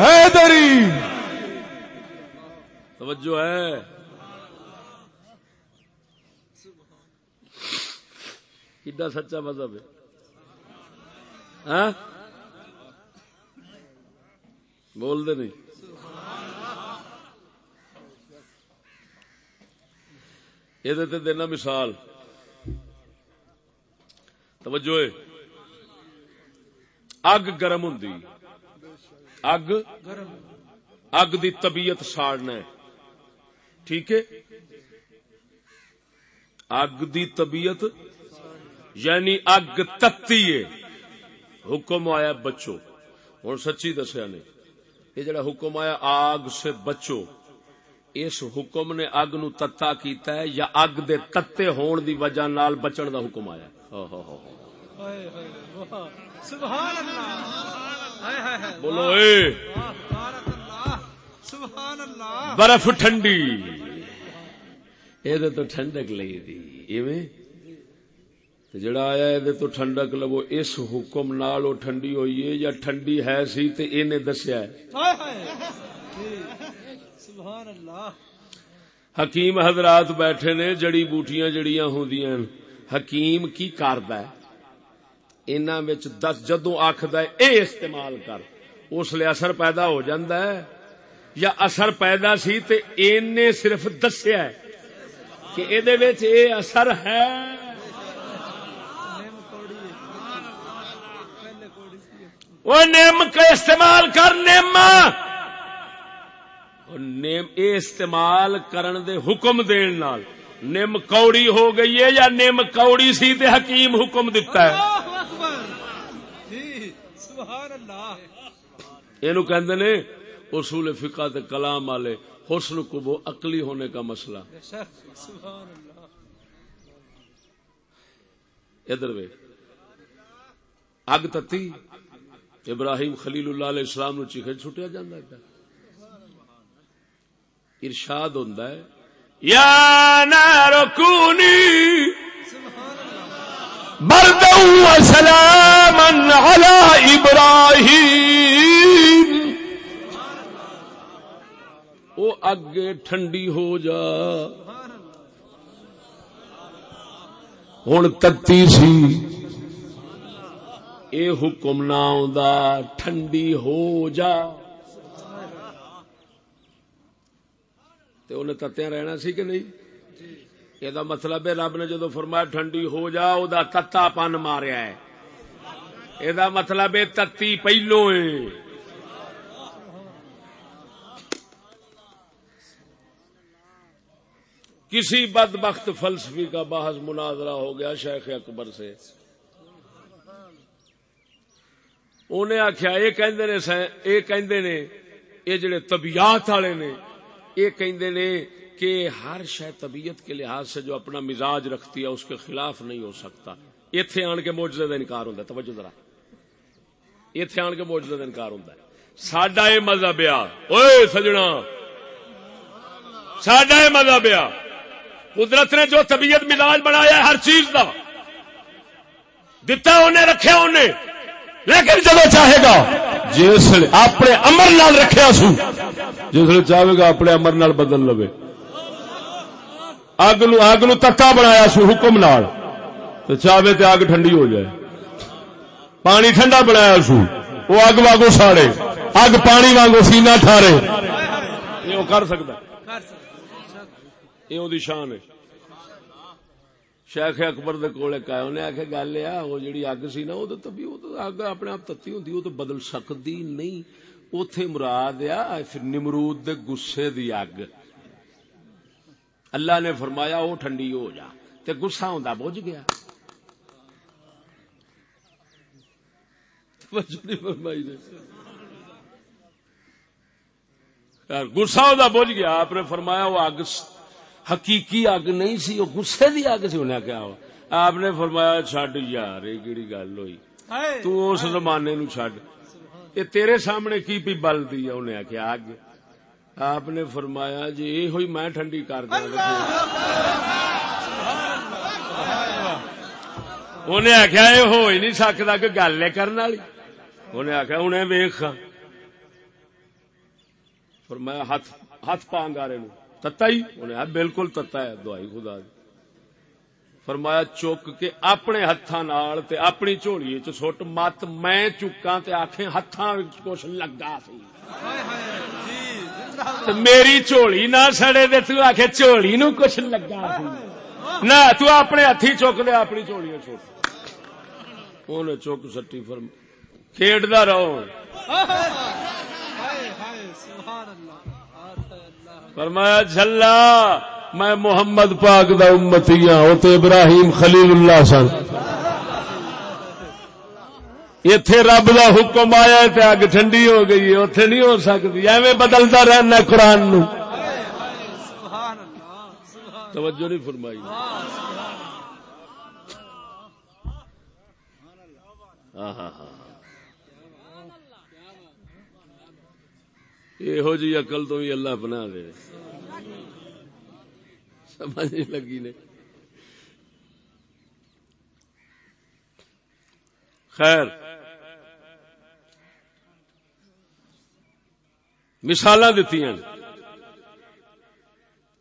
حیدری۔ توجہ ہے۔ کڈا سچا مذہب ہے بول دے نہیں یہ دینا مثال توجہ اگ گرم ہوں اگ اگ دی طبیعت ساڑنا ہے ٹھیک ہے اگ دی طبیعت یعنی اگ تتی ہے۔ حکم آیا بچو۔ ہوں سچی دسیا نے یہ جڑا حکم آیا آگ سے بچو اس حکم نے اگ نو تتا کیتا ہے یا اگ دے تتے ہون دی وجہ نال بچن دا حکم آیا۔ بولو اے۔ برف ٹھنڈی۔ یہ تو ٹھنڈک لئی دی۔ ایویں تے جڑا آیا یہ تو ٹھنڈک لو اس حکم نال ٹھنڈی ہوئی ہے یا ٹھنڈی ہے سی تے اینے دسیا ہے۔ سبحان اللہ حکیم حضرات بیٹھے نے جڑی بوٹیاں جڑیاں ہوندیاں حکیم کی کردا ہے انہاں وچ دس جدوں آکھدا ہے اے استعمال کر اس لیے اثر پیدا ہو جاندا ہے یا اثر پیدا سی تے اینے صرف دسیا ہے کہ اے دے وچ اے اثر ہے نیم کوڑی ہے پہلے کوڑی سی وہ نیم کا استعمال کر نیم نیم اے استعمال کرن دے حکم دین نال۔ نیم کوڑی ہو گئی ہے یا نیم کوڑی سی تے حکیم حکم دیتا ہے؟ جی سبحان اللہ۔ اینو کہندے نے اصول فقہ تے کلام والے حسن کو وہ عقلی ہونے کا مسئلہ۔ ادھر وے اگ تتی۔ ابراہیم خلیل اللہ علیہ السلام نو چیخے چھٹیا جاندا ہے ارشاد ہوندا ہے، یا نار کونی بردا و سلاما علی ابراہیم۔ او اگے ٹھنڈی ہو جا۔ ہوں تتی سی۔ اے حکم نہ آوندا ٹھنڈی ہو جا۔ تے انہیں تتیا رہنا سی کہ نہیں؟ یہ مطلب ہے رب نے جدو فرمایا ٹھنڈی ہو جا، او دا تتا پن ماریا ہے۔ یہ مطلب ہے تتی پہلو ہے۔ کسی بدبخت فلسفی کا بحث مناظرہ ہو گیا شیخ اکبر سے۔ انہیں آخیا یہ کہندے نے یہ کہندے نے، یہ جڑے طبیعت والے نے، یہ کہندے نے کہ ہر شے طبیعت کے لحاظ سے جو اپنا مزاج رکھتی ہے، اس کے خلاف نہیں ہو سکتا۔ ایتھے آن کے موجزے کا انکار ہوتا ہے، توجہ ذرا۔ ایتھے آن کے موجزے کا انکار ہوتا ہے۔ ساڈا یہ مذہب آ اوے سجنا۔ ساڈا یہ مذہب آ، قدرت نے جو طبیعت مزاج بنایا ہے، ہر چیز کا دتا انہیں رکھا انہیں۔ لیکن جب چاہے گا جس اپنے امر نال رکھا سو جس چاہے گا اپنے امر نال بدل لو اگ نو اگ نو تتا بنایا سو حکم نال۔ تو چاہے تو اگ ٹھنڈی ہو جائے۔ پانی ٹھنڈا بنایا سو وہ اگ واگو ساڑے۔ اگ پانی واگو سینا ٹھارے۔ یہ کر سکتا۔ یہ شان ہے۔ شیخ اکبر دے کول انہیں گل ہے جڑی اگ سی نا تبھی اگ اپنے آپ تتی ہوندی تو بدل سکتی نہیں۔ اوتھے مراد آ پھر نمرود دے گسے دی اگ۔ اللہ نے فرمایا، وہ ٹھنڈی ہو جا۔ تے گسا ہوندا بجھ گیا۔ فرمائی نے۔ گسا ہوندا بجھ گیا، آپ نے فرمایا، وہ اگ حقیقی اگ نہیں سی گسے دی اگ سی انہیں کیا آپ نے فرمایا چڈ یار یہ کیڑی گل ہوئی۔ تو اس زمانے نو چڈ یہ تیرے سامنے کی پی بلدی ہے؟ انہیں آخیا اگ۔ آپ نے فرمایا جی یہ ہوئی میں ٹھنڈی کر دیا۔ انہیں آخیا یہ ہو ہی نہیں سکتا کہ گل ہے کرنے والی۔ انہیں آخیا انہیں ویخ فرمایا ہاتھ ہاتھ پا انگارے نو۔ تتا ہی انہیں بالکل تتا ہے دوائی خدا دی۔ فرمایا چک کے اپنے ہاتھاں نال تے اپنی جھولی چ سٹ مت میں چکاں تے آکھیں ہاتھاں وچ کچھ لگا سی۔ تے میری جھولی نہ سڑے تے تو آکھے جھولی نو کچھ لگا سی۔ نہ تو اپنے ہتھی چک لے اپنی جھولی چھوٹ اونے چک سٹی فرم کھیڈدا رہو ہائے ہائے سبحان اللہ۔ فرمایا، جھلا، میں محمد پاک دا امتی ہاں او تے ابراہیم خلیل اللہ سن۔ ایتھے رب دا حکم آیا تے اگ ٹھنڈی ہو گئی ہے، اوتھے نہیں ہو سکتی، ایویں بدلتا رہنا قرآن نو۔ سبحان اللہ توجہ نہیں فرمائی۔ ہاں ہاں ہاں۔ یہو جی عقل تو ہی اللہ بنا دے سمجھ نہیں لگی نے خیر مثال دیتی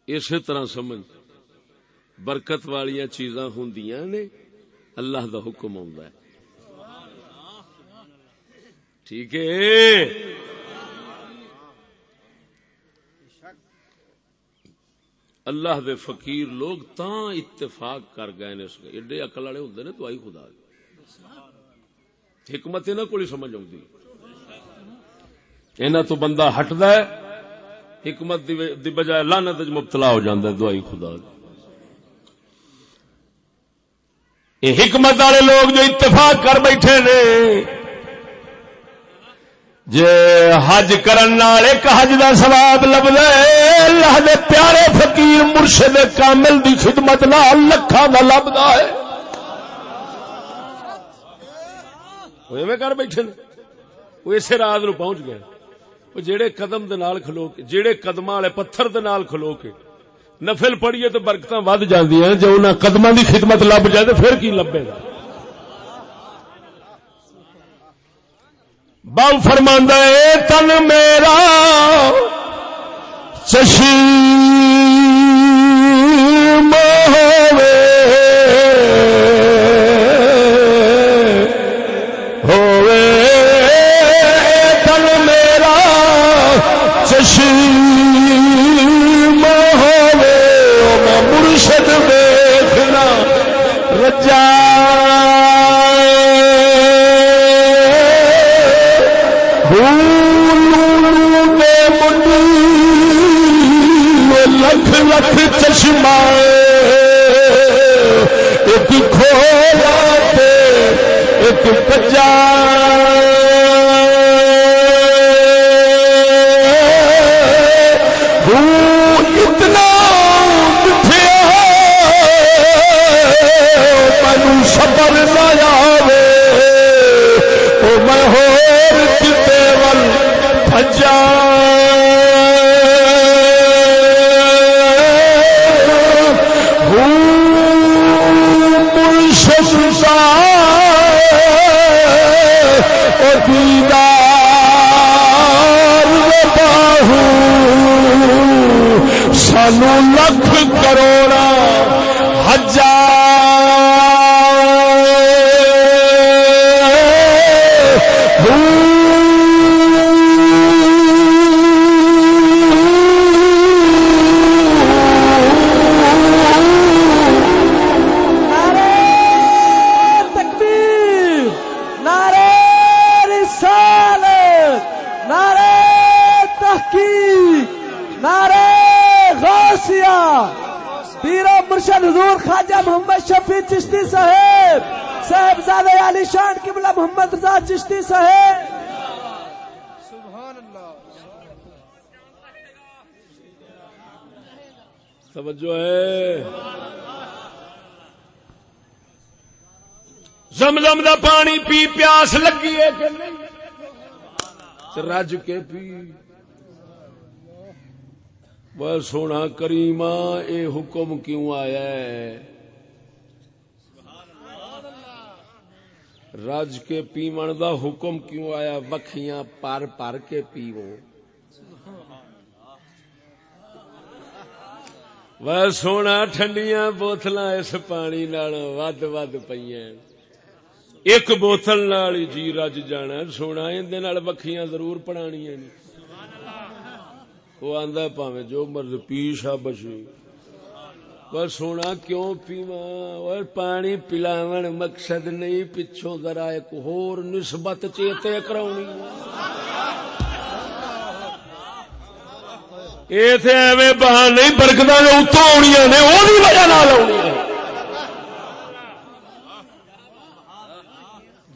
اسی طرح سمجھ برکت والیاں چیزاں ہوندیاں نے اللہ دا حکم آندا ہے ٹھیک ہے اللہ دے فقیر لوگ تاں اتفاق کر گئے نے اس ایڈے عقل والے ہوندے نے دعائی خدا دی۔ حکمت انہاں کول سمجھ آوندی۔ انہاں تو بندہ ہٹدا ہے، حکمت دی دی بجائے لعنت وچ مبتلا ہو جاندا ہے دعائی خدا دی۔ یہ حکمت والے لوگ جو اتفاق کر بیٹھے نے جے حج کرن نال ایک حج دا ثواب لبدا ہے، اللہ دے پیارے فقیر مرشد کامل دی خدمت نال لکھاں دا لبدا ہے۔ وہ ایویں کر بیٹھے نے، وہ اسے راز نو پہنچ گئے۔ وہ جڑے قدم دے نال کھلو کے جڑے قدماں والے پتھر دے نال کھلو کے۔ نفل پڑھیے تو برکتاں ود جاندیاں جو انہاں قدماں دی خدمت لب جائے تو پھر کی لبے؟ گا باؤ فرماندہ تن میرا چشی توجہ ہے۔ زمزم دا پانی پی، پیاس لگی ہے کہ نہیں؟ رج کے پی۔ وہ سونا کریما اے حکم کیوں آیا ہے؟ رج کے پیمن دا حکم کیوں آیا؟ وکھیاں پر پر کے پیو وہ سونا ٹھنڈیاں بوتل اس پانی نال ود ود پہ ایک بوتل نال جی رج جانا سونا اندر نال بکھیاں ضرور پڑھانیاں نے وہ آندا پاوے جو مرض پیشا بچی پر سونا کیوں پیوا اور پانی پلاون مقصد نہیں پچھوں ذرا ایک ہور نسبت چیتے کرونی یہ تھے ایویں بہان نہیں برکت اتوں آنی نے وہ وجہ نال آنی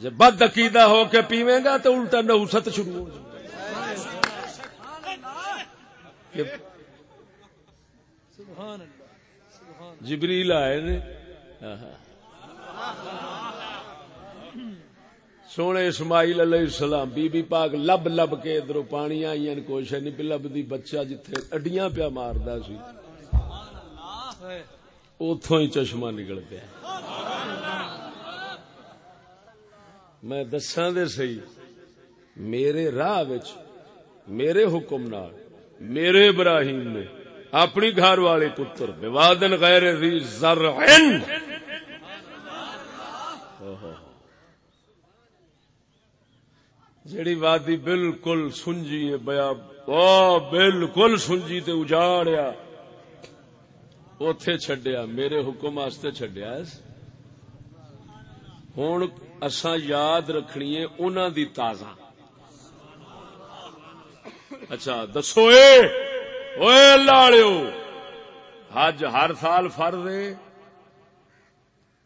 جب بد عقیدہ ہو کے پیویں گا تو الٹا نوست شروع ہو جائے جبریل آئے نے سونے اسماعیل علیہ السلام، بی بی پاک لب لب کے ادھر پانی آئی کوشش نہیں پی لب دی بچہ جتھے اڈیاں پیا ماردا سی۔ اتوں ہی چشمہ نکل پیا۔ میں دساں دے سی میرے راہ وچ، میرے حکم نال، میرے ابراہیم نے اپنی گھر والے پتر بوادن غیر ذی زرعن جیڑی وادی بالکل سنجی ہے بیا بالکل سنجی تے اجاڑیا۔ اوتھے چھڈیا، میرے حکم واسطے چھڈیا ہن اساں یاد رکھنی ہے انہاں دی تازہ اچھا دسو اے اوے لاڑیو حج ہر سال فرض ہے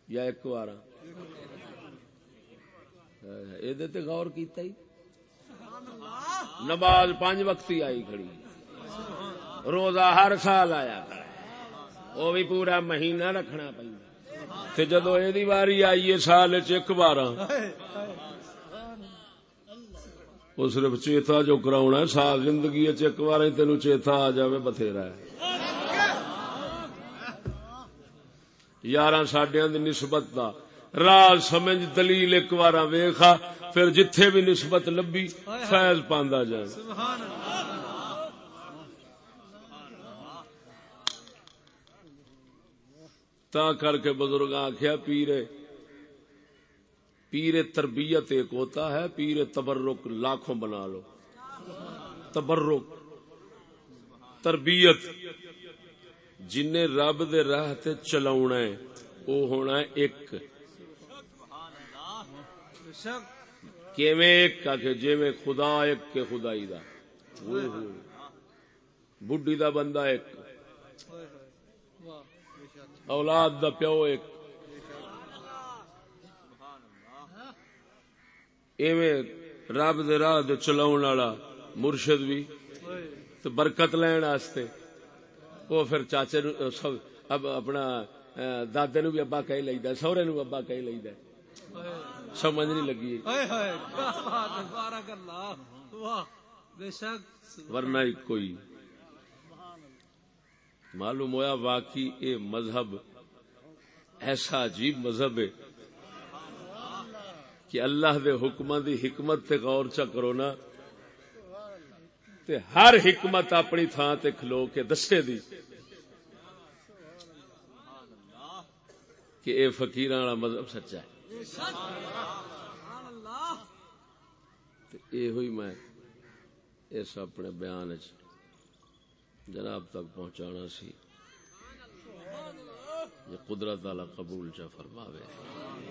یا ایک بار یہ غور کیتا ہی۔ نماز پانچ وقت ہی آئی کھڑی۔ روزہ ہر سال آیا وہ بھی پورا مہینہ رکھنا پہ جدو یہ واری آئی ہے سال چک بار وہ صرف چیتا جو کراؤنا سال زندگی چک بار تین چیتا آ جائے بتھیرا ہے۔ یار سڈیا نسبت دا۔ راز سمجھ دلیل ایک بار ویخا پھر جتھے بھی نسبت لبی فیض پاندا جائے۔ تا کر کے بزرگ آخیا پیرے پیر تربیت ایک ہوتا ہے پیر تبرک لاکھوں بنا لو۔ تبرک، تربیت جن رب دے راہ تے چلاونا ہے ہونا ہے ایک۔ کیویں ایک کا کہ جی خدا ایک کے خدائی دا۔ بڈی دا بندہ ایک۔ اولاد دا پیو ایک۔ ایویں رب دے راہ دے چلاون والا مرشد بھی تو برکت لین واسطے۔ وہ پھر چاچے نو اب اپنا دادے نو بھی ابا کہی لگتا سہرے نو ابا کہی لگتا سمجھ نہیں لگی۔ ورنہ کوئی۔ معلوم ہوا واقعی اے مذہب ایسا عجیب مذہب ہے کہ اللہ دے حکم دی حکمت تے غور چا کرو نا تے ہر حکمت اپنی تھان تے کھلو کے دسے دی۔ کہ اے فقیراں والا مذہب سچا ہے۔ تے اے ہوئی میں اس اپنے بیان چ جناب تک پہنچانا سی یہ قدرت والا قبول چا فرماوے۔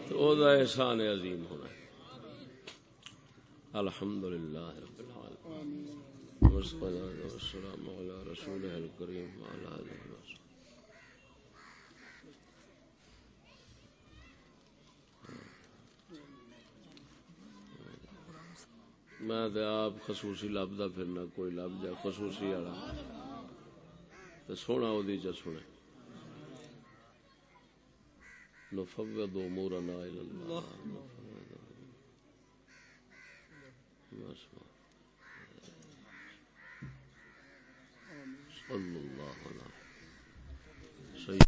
تو او دا احسان عظیم ہونا ہے۔ الحمد للہ رب العالمین۔ والصلاة والسلام على رسوله الكريم وعلى آله وصحبه میں تے آپ خصوصی لبدا پھرنا کوئی لب جائے، خصوصی والا۔ تو سونا ودی چ سنے نفوض امورنا الى الله بس صلی اللہ علیہ سید